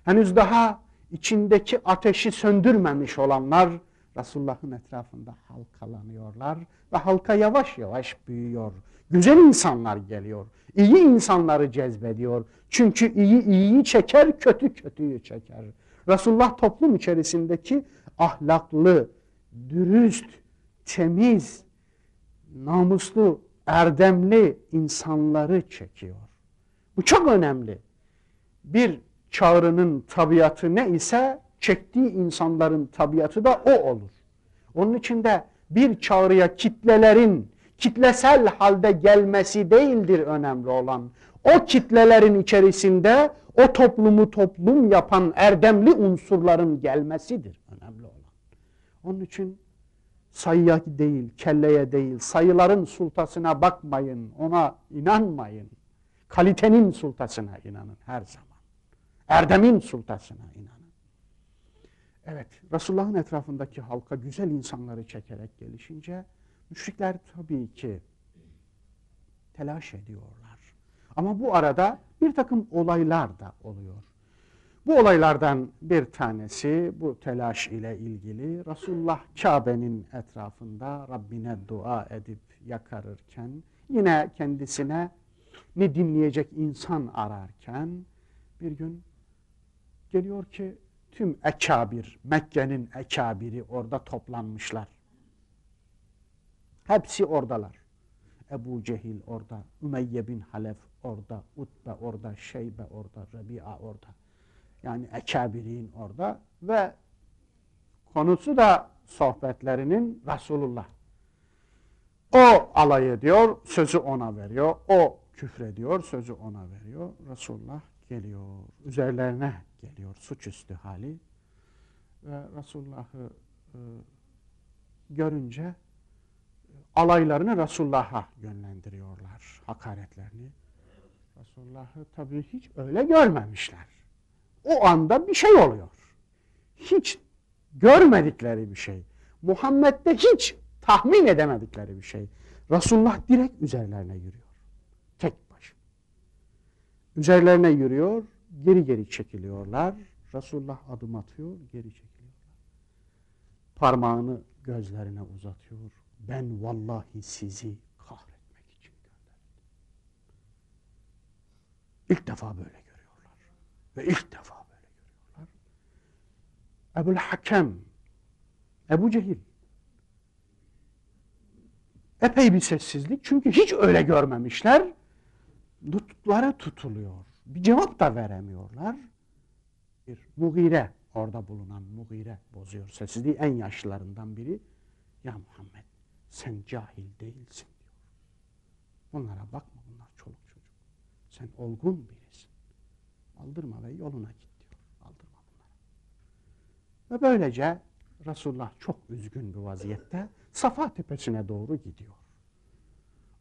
Henüz daha içindeki ateşi söndürmemiş olanlar Resulullah'ın etrafında halkalanıyorlar ve halka yavaş yavaş büyüyor. Güzel insanlar geliyor. iyi insanları cezbediyor. Çünkü iyi iyiyi çeker, kötü kötüyü çeker. Resulullah toplum içerisindeki ahlaklı, dürüst, temiz, namuslu, erdemli insanları çekiyor. Bu çok önemli. Bir çağrının tabiatı ne ise çektiği insanların tabiatı da o olur. Onun için de bir çağrıya kitlelerin kitlesel halde gelmesi değildir önemli olan. O kitlelerin içerisinde o toplumu toplum yapan erdemli unsurların gelmesidir önemli olan. Onun için sayıya değil, kelleye değil, sayıların sultasına bakmayın, ona inanmayın. Kalitenin sultasına inanın her zaman. Erdemin sultasına inanın. Evet, Resulullah'ın etrafındaki halka güzel insanları çekerek gelişince müşrikler tabii ki telaş ediyorlar. Ama bu arada bir takım olaylar da oluyor. Bu olaylardan bir tanesi bu telaş ile ilgili Resulullah Kabe'nin etrafında Rabbine dua edip yakarırken yine kendisine ne dinleyecek insan ararken bir gün geliyor ki tüm ekabir, Mekke'nin ekabiri orada toplanmışlar. Hepsi oradalar. Ebu Cehil orada, Ümeyye bin Halef orada, Utbe orada, Şeybe orada, Rabia orada. Yani Ekabirin orada ve konusu da sohbetlerinin Resulullah. O alay ediyor, sözü ona veriyor. O küfrediyor, sözü ona veriyor. Resulullah geliyor, üzerlerine geliyor suçüstü hali. Ve Resulullah'ı e, görünce alaylarını Resulullah'a yönlendiriyorlar, hakaretlerini. Resulullah'ı tabii hiç öyle görmemişler. O anda bir şey oluyor. Hiç görmedikleri bir şey. Muhammed'de hiç tahmin edemedikleri bir şey. Resulullah direkt üzerlerine yürüyor. Üzerlerine yürüyor, geri geri çekiliyorlar. Resulullah adım atıyor, geri çekiliyorlar. Parmağını gözlerine uzatıyor. Ben vallahi sizi kahretmek için gönderdim. İlk defa böyle görüyorlar. Ve ilk defa böyle görüyorlar. Ebul Hakem, Ebu Cehil. Epey bir sessizlik. Çünkü hiç öyle görmemişler. Tuttukları tutuluyor. Bir cevap da veremiyorlar. Bir Mugire orada bulunan Mugire bozuyor sessizliği. En yaşlılarından biri. Ya Muhammed sen cahil değilsin diyor. Bunlara bakma bunlar çoluk çocuk. Sen olgun birisin. Aldırma ve yoluna git diyor. Aldırma bunlara. Ve böylece Resulullah çok üzgün bir vaziyette Safa tepesine doğru gidiyor.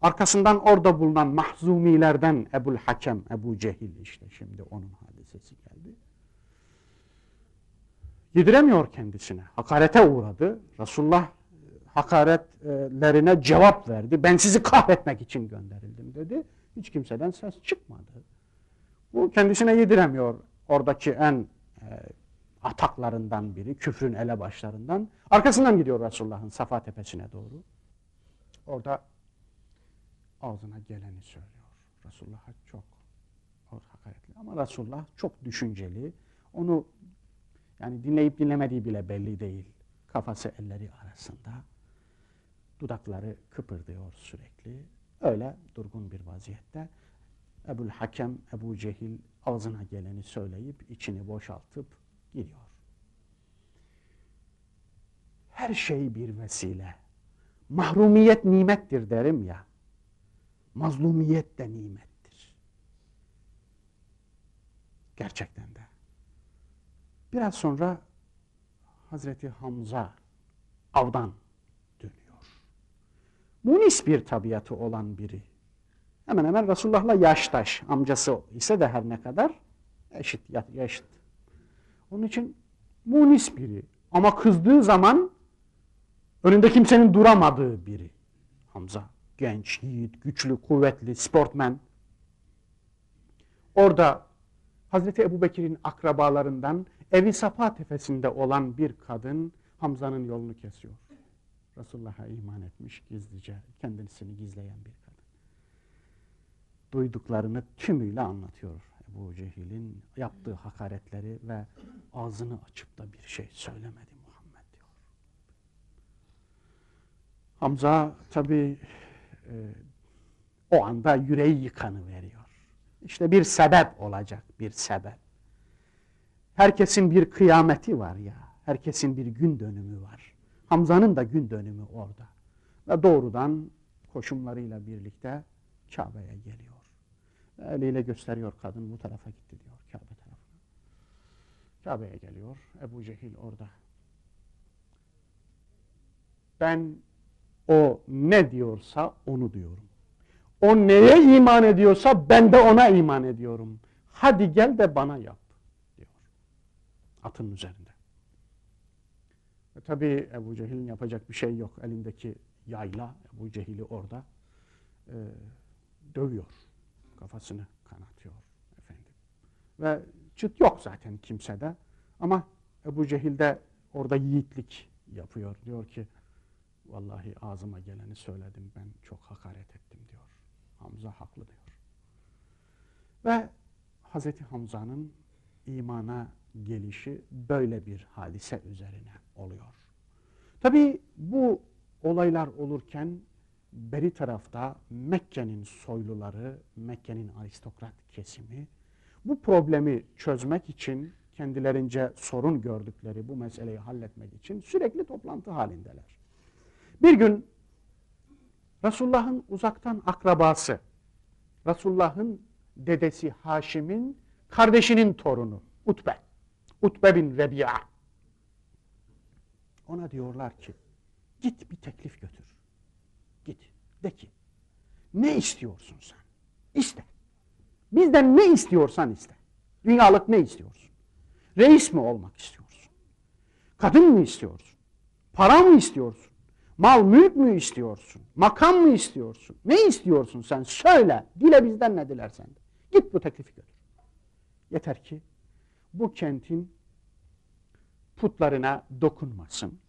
Arkasından orada bulunan mahzumilerden Ebul Hakem, Ebu Cehil işte şimdi onun hadisesi geldi. Yediremiyor kendisine. Hakarete uğradı. Resulullah hakaretlerine cevap verdi. Ben sizi kahretmek için gönderildim dedi. Hiç kimseden ses çıkmadı. Bu kendisine yediremiyor. Oradaki en e, ataklarından biri, küfrün elebaşlarından. Arkasından gidiyor Resulullah'ın Safa tepesine doğru. Orada ağzına geleni söylüyor. Resulullah'a çok hakaretli. Ama Resulullah çok düşünceli. Onu yani dinleyip dinlemediği bile belli değil. Kafası elleri arasında. Dudakları kıpırdıyor sürekli. Öyle durgun bir vaziyette. Ebul Hakem, Ebu Cehil ağzına geleni söyleyip içini boşaltıp gidiyor. Her şey bir vesile. Mahrumiyet nimettir derim ya. Mazlumiyet de nimettir. Gerçekten de. Biraz sonra Hazreti Hamza avdan dönüyor. Munis bir tabiatı olan biri. Hemen hemen Resulullah'la yaştaş. Amcası ise de her ne kadar eşit, yaşıt. Onun için munis biri. Ama kızdığı zaman önünde kimsenin duramadığı biri. Hamza. Genç, yiğit, güçlü, kuvvetli, sportmen. Orada Hazreti Ebu Bekir'in akrabalarından evi Safa tepesinde olan bir kadın Hamza'nın yolunu kesiyor. Resulullah'a iman etmiş gizlice, kendisini gizleyen bir kadın. Duyduklarını tümüyle anlatıyor Ebu Cehil'in yaptığı hakaretleri ve ağzını açıp da bir şey söylemedi Muhammed diyor. Hamza tabi o anda yüreği yıkanı veriyor. İşte bir sebep olacak, bir sebep. Herkesin bir kıyameti var ya, herkesin bir gün dönümü var. Hamza'nın da gün dönümü orada. Ve doğrudan koşumlarıyla birlikte Kabe'ye geliyor. Eliyle gösteriyor kadın bu tarafa gitti diyor Kabe tarafına. Kabe'ye geliyor. Ebu Cehil orada. Ben o ne diyorsa onu diyorum. O neye iman ediyorsa ben de ona iman ediyorum. Hadi gel de bana yap diyor. Atın üzerinde. Ve tabii Ebu Cehil'in yapacak bir şey yok. Elindeki yayla Ebu Cehil'i orada e, dövüyor. Kafasını kanatıyor efendim. Ve çıt yok zaten kimsede. Ama Ebu Cehil de orada yiğitlik yapıyor. Diyor ki vallahi ağzıma geleni söyledim ben çok hakaret ettim diyor. Hamza haklı diyor. Ve Hazreti Hamza'nın imana gelişi böyle bir hadise üzerine oluyor. Tabi bu olaylar olurken beri tarafta Mekke'nin soyluları, Mekke'nin aristokrat kesimi bu problemi çözmek için kendilerince sorun gördükleri bu meseleyi halletmek için sürekli toplantı halindeler. Bir gün Resulullah'ın uzaktan akrabası, Resulullah'ın dedesi Haşim'in kardeşinin torunu Utbe. Utbe bin Rebi'a. Ona diyorlar ki git bir teklif götür. Git de ki ne istiyorsun sen? İste. Bizden ne istiyorsan iste. Dünyalık ne istiyorsun? Reis mi olmak istiyorsun? Kadın mı istiyorsun? Para mı istiyorsun? Mal mülk mü istiyorsun? Makam mı istiyorsun? Ne istiyorsun sen? Söyle. Dile bizden ne dilersen de. Git bu teklifi götür. Yeter ki bu kentin putlarına dokunmasın.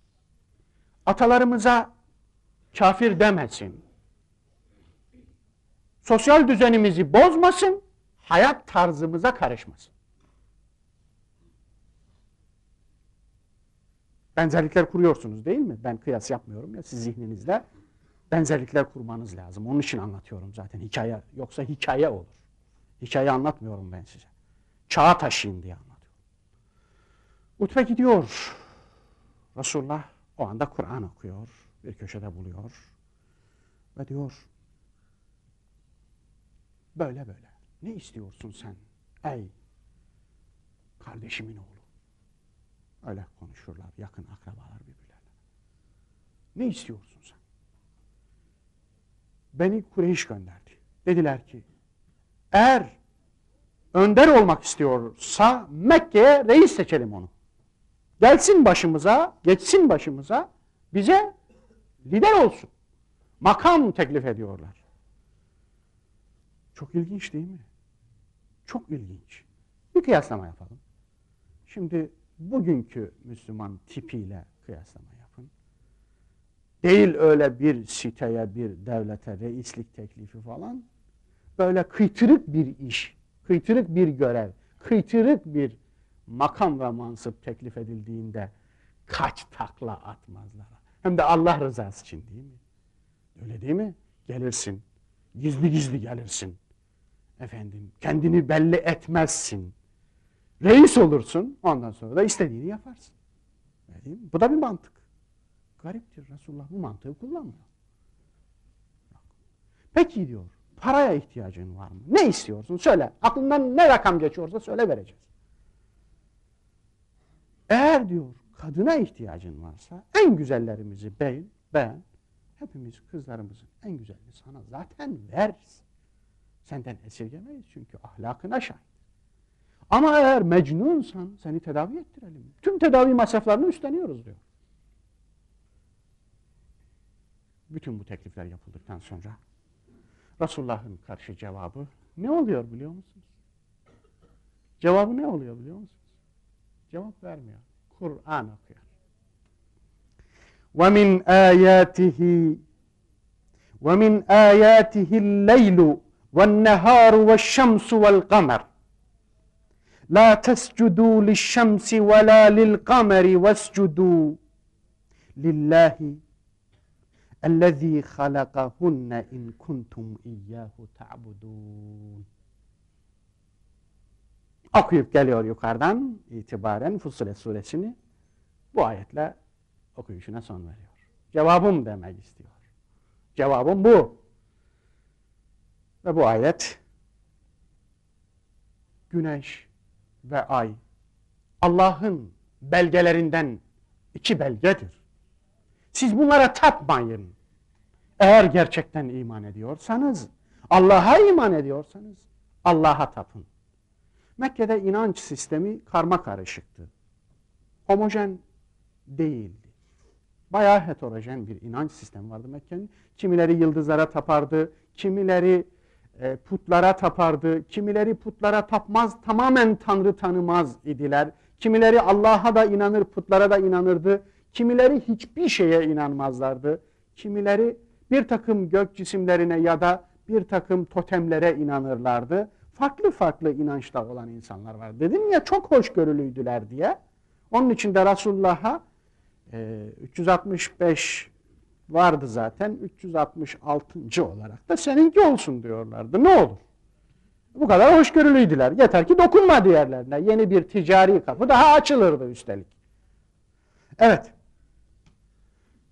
Atalarımıza kafir demesin. Sosyal düzenimizi bozmasın. Hayat tarzımıza karışmasın. Benzerlikler kuruyorsunuz değil mi? Ben kıyas yapmıyorum ya siz zihninizde benzerlikler kurmanız lazım. Onun için anlatıyorum zaten hikaye. Yoksa hikaye olur. Hikaye anlatmıyorum ben size. Çağa taşıyın diye anlatıyorum. Utbe gidiyor. Resulullah o anda Kur'an okuyor. Bir köşede buluyor. Ve diyor böyle böyle. Ne istiyorsun sen ey kardeşimin oğlu? Öyle konuşurlar yakın akrabalar birbirlerine. Ne istiyorsun sen? Beni Kureyş gönderdi. Dediler ki eğer önder olmak istiyorsa Mekke'ye reis seçelim onu. Gelsin başımıza, geçsin başımıza, bize lider olsun. Makam teklif ediyorlar. Çok ilginç değil mi? Çok ilginç. Bir kıyaslama yapalım. Şimdi bugünkü Müslüman tipiyle kıyaslama yapın. Değil öyle bir siteye, bir devlete reislik teklifi falan. Böyle kıytırık bir iş, kıytırık bir görev, kıytırık bir makam ve mansıp teklif edildiğinde kaç takla atmazlar. Hem de Allah rızası için değil mi? Öyle değil mi? Gelirsin, gizli gizli gelirsin. Efendim, kendini belli etmezsin. Reis olursun, ondan sonra da istediğini yaparsın. Mi? Bu da bir mantık. Gariptir, Resulullah bu mantığı kullanmıyor. Peki diyor, paraya ihtiyacın var mı? Ne istiyorsun? Söyle. Aklından ne rakam geçiyorsa söyle vereceğiz. Eğer diyor kadına ihtiyacın varsa en güzellerimizi beğen, ben hepimiz kızlarımızın en güzelini sana zaten veririz. Senden esirgemeyiz çünkü ahlakına şahit. Ama eğer mecnunsan seni tedavi ettirelim. Tüm tedavi masraflarını üstleniyoruz diyor. Bütün bu teklifler yapıldıktan sonra Resulullah'ın karşı cevabı ne oluyor biliyor musunuz? Cevabı ne oluyor biliyor musunuz? Cevap vermiyor. Kur'an okuyor. وَمِنْ آيَاتِهِ وَمِنْ آيَاتِهِ اللَّيْلُ وَالنَّهَارُ وَالشَّمْسُ وَالْقَمَرُ La tescudu lişşemsi ve la lil kameri vescudu lillahi ellezî halakahunne in kuntum iyyahu ta'budun. Okuyup geliyor yukarıdan itibaren Fussilet suresini bu ayetle okuyuşuna son veriyor. Cevabım demek istiyor. Cevabım bu. Ve bu ayet güneş ve ay Allah'ın belgelerinden iki belgedir. Siz bunlara tapmayın. Eğer gerçekten iman ediyorsanız, Allah'a iman ediyorsanız Allah'a tapın. Mekke'de inanç sistemi karma karışıktı. Homojen değildi. Bayağı heterojen bir inanç sistemi vardı Mekke'nin. Kimileri yıldızlara tapardı, kimileri e, putlara tapardı, kimileri putlara tapmaz, tamamen Tanrı tanımaz idiler. Kimileri Allah'a da inanır, putlara da inanırdı. Kimileri hiçbir şeye inanmazlardı. Kimileri bir takım gök cisimlerine ya da bir takım totemlere inanırlardı. Farklı farklı inançta olan insanlar var. Dedim ya çok hoşgörülüydüler diye. Onun için de Resulullah'a e, 365 vardı zaten. 366. olarak da seninki olsun diyorlardı. Ne olur? Bu kadar hoşgörülüydüler. Yeter ki dokunma diğerlerine. Yeni bir ticari kapı daha açılırdı üstelik. Evet.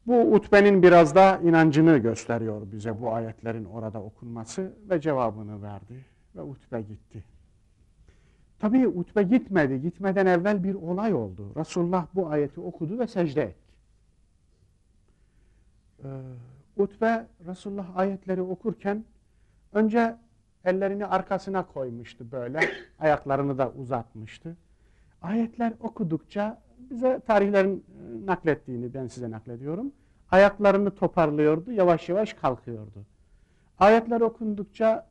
Bu utbenin biraz da inancını gösteriyor bize bu ayetlerin orada okunması ve cevabını verdi ve utbe gitti. Tabii utbe gitmedi. Gitmeden evvel bir olay oldu. Resulullah bu ayeti okudu ve secde etti. Ee, utbe Resulullah ayetleri okurken önce ellerini arkasına koymuştu böyle. Ayaklarını da uzatmıştı. Ayetler okudukça bize tarihlerin e, naklettiğini ben size naklediyorum. Ayaklarını toparlıyordu, yavaş yavaş kalkıyordu. Ayetler okundukça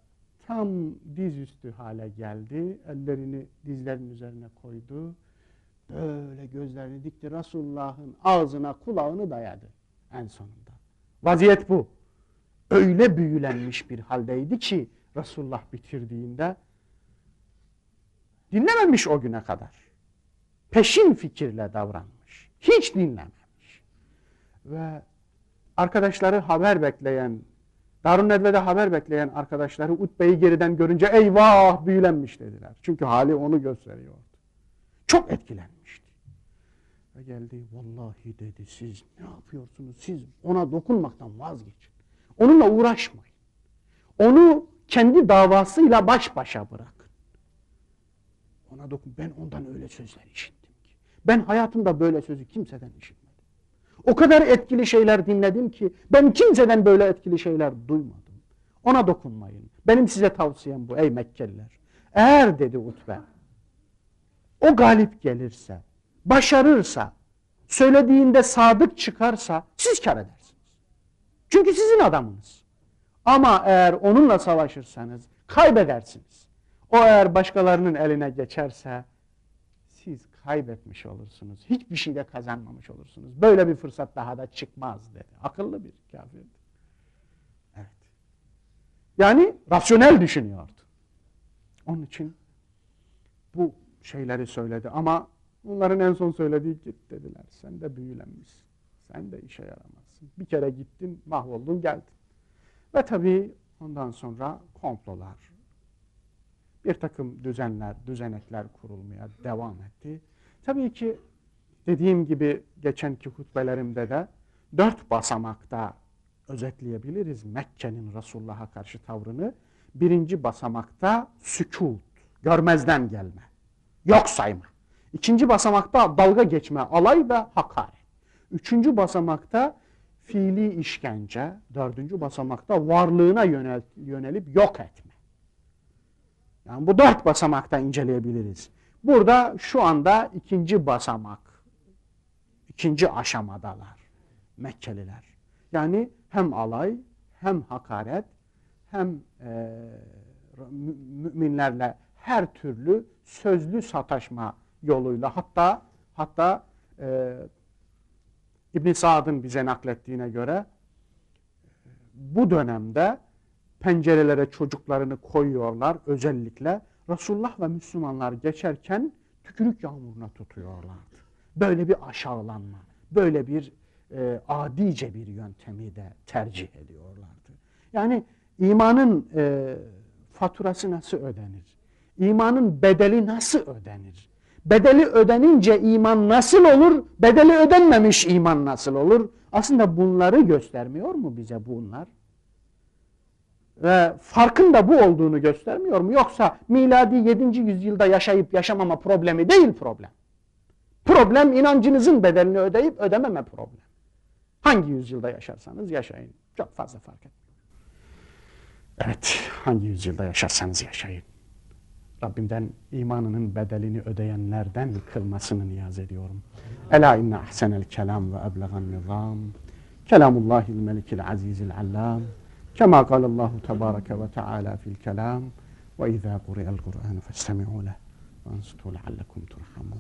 tam dizüstü hale geldi. Ellerini dizlerin üzerine koydu. Böyle gözlerini dikti. Resulullah'ın ağzına kulağını dayadı en sonunda. Vaziyet bu. Öyle büyülenmiş bir haldeydi ki Resulullah bitirdiğinde dinlememiş o güne kadar. Peşin fikirle davranmış. Hiç dinlememiş. Ve arkadaşları haber bekleyen, Darun Nedve'de haber bekleyen arkadaşları Utbe'yi geriden görünce eyvah büyülenmiş dediler. Çünkü hali onu gösteriyordu. Çok etkilenmişti. Geldi vallahi dedi siz ne yapıyorsunuz? Siz ona dokunmaktan vazgeçin. Onunla uğraşmayın. Onu kendi davasıyla baş başa bırakın. Ona dokun. Ben ondan öyle sözler işittim ki. Ben hayatımda böyle sözü kimseden işitmedim. O kadar etkili şeyler dinledim ki ben kimseden böyle etkili şeyler duymadım. Ona dokunmayın. Benim size tavsiyem bu ey Mekkeliler. Eğer dedi Utbe o galip gelirse, başarırsa, söylediğinde sadık çıkarsa siz kar edersiniz. Çünkü sizin adamınız. Ama eğer onunla savaşırsanız kaybedersiniz. O eğer başkalarının eline geçerse siz kaybetmiş olursunuz. Hiçbir şey de kazanmamış olursunuz. Böyle bir fırsat daha da çıkmaz dedi. Akıllı bir kafirdi. Evet. Yani rasyonel düşünüyordu. Onun için bu şeyleri söyledi ama bunların en son söylediği git dediler. Sen de büyülenmişsin. Sen de işe yaramazsın. Bir kere gittin, mahvoldun, geldin. Ve tabii ondan sonra komplolar, bir takım düzenler, düzenekler kurulmaya devam etti. Tabii ki dediğim gibi geçenki hutbelerimde de dört basamakta özetleyebiliriz Mekke'nin Resulullah'a karşı tavrını. Birinci basamakta sükut, görmezden gelme, yok sayma. İkinci basamakta dalga geçme, alay ve hakaret. Üçüncü basamakta fiili işkence, dördüncü basamakta varlığına yönel, yönelip yok etme. Yani bu dört basamakta inceleyebiliriz. Burada şu anda ikinci basamak, ikinci aşamadalar Mekkeliler. Yani hem alay, hem hakaret, hem e, müminlerle her türlü sözlü sataşma yoluyla hatta hatta e, İbn Saad'ın bize naklettiğine göre bu dönemde pencerelere çocuklarını koyuyorlar özellikle Resulullah ve Müslümanlar geçerken tükürük yağmuruna tutuyorlardı. Böyle bir aşağılanma, böyle bir e, adice bir yöntemi de tercih ediyorlardı. Yani imanın e, faturası nasıl ödenir? İmanın bedeli nasıl ödenir? Bedeli ödenince iman nasıl olur? Bedeli ödenmemiş iman nasıl olur? Aslında bunları göstermiyor mu bize bunlar? Ve farkın da bu olduğunu göstermiyor mu? Yoksa miladi 7. yüzyılda yaşayıp yaşamama problemi değil problem. Problem inancınızın bedelini ödeyip ödememe problem. Hangi yüzyılda yaşarsanız yaşayın. Çok fazla fark etmiyor. Evet, hangi yüzyılda yaşarsanız yaşayın. Rabbimden imanının bedelini ödeyenlerden kılmasını niyaz ediyorum. Ela inne ahsenel kelam ve eblegan nizam. Kelamullahil melikil azizil allam. Kema kalallahu tebareke ve teala fil kelam. Ve izâ kuri'el Kur'an festemi'û leh. Ve ansitu leallekum turhamun.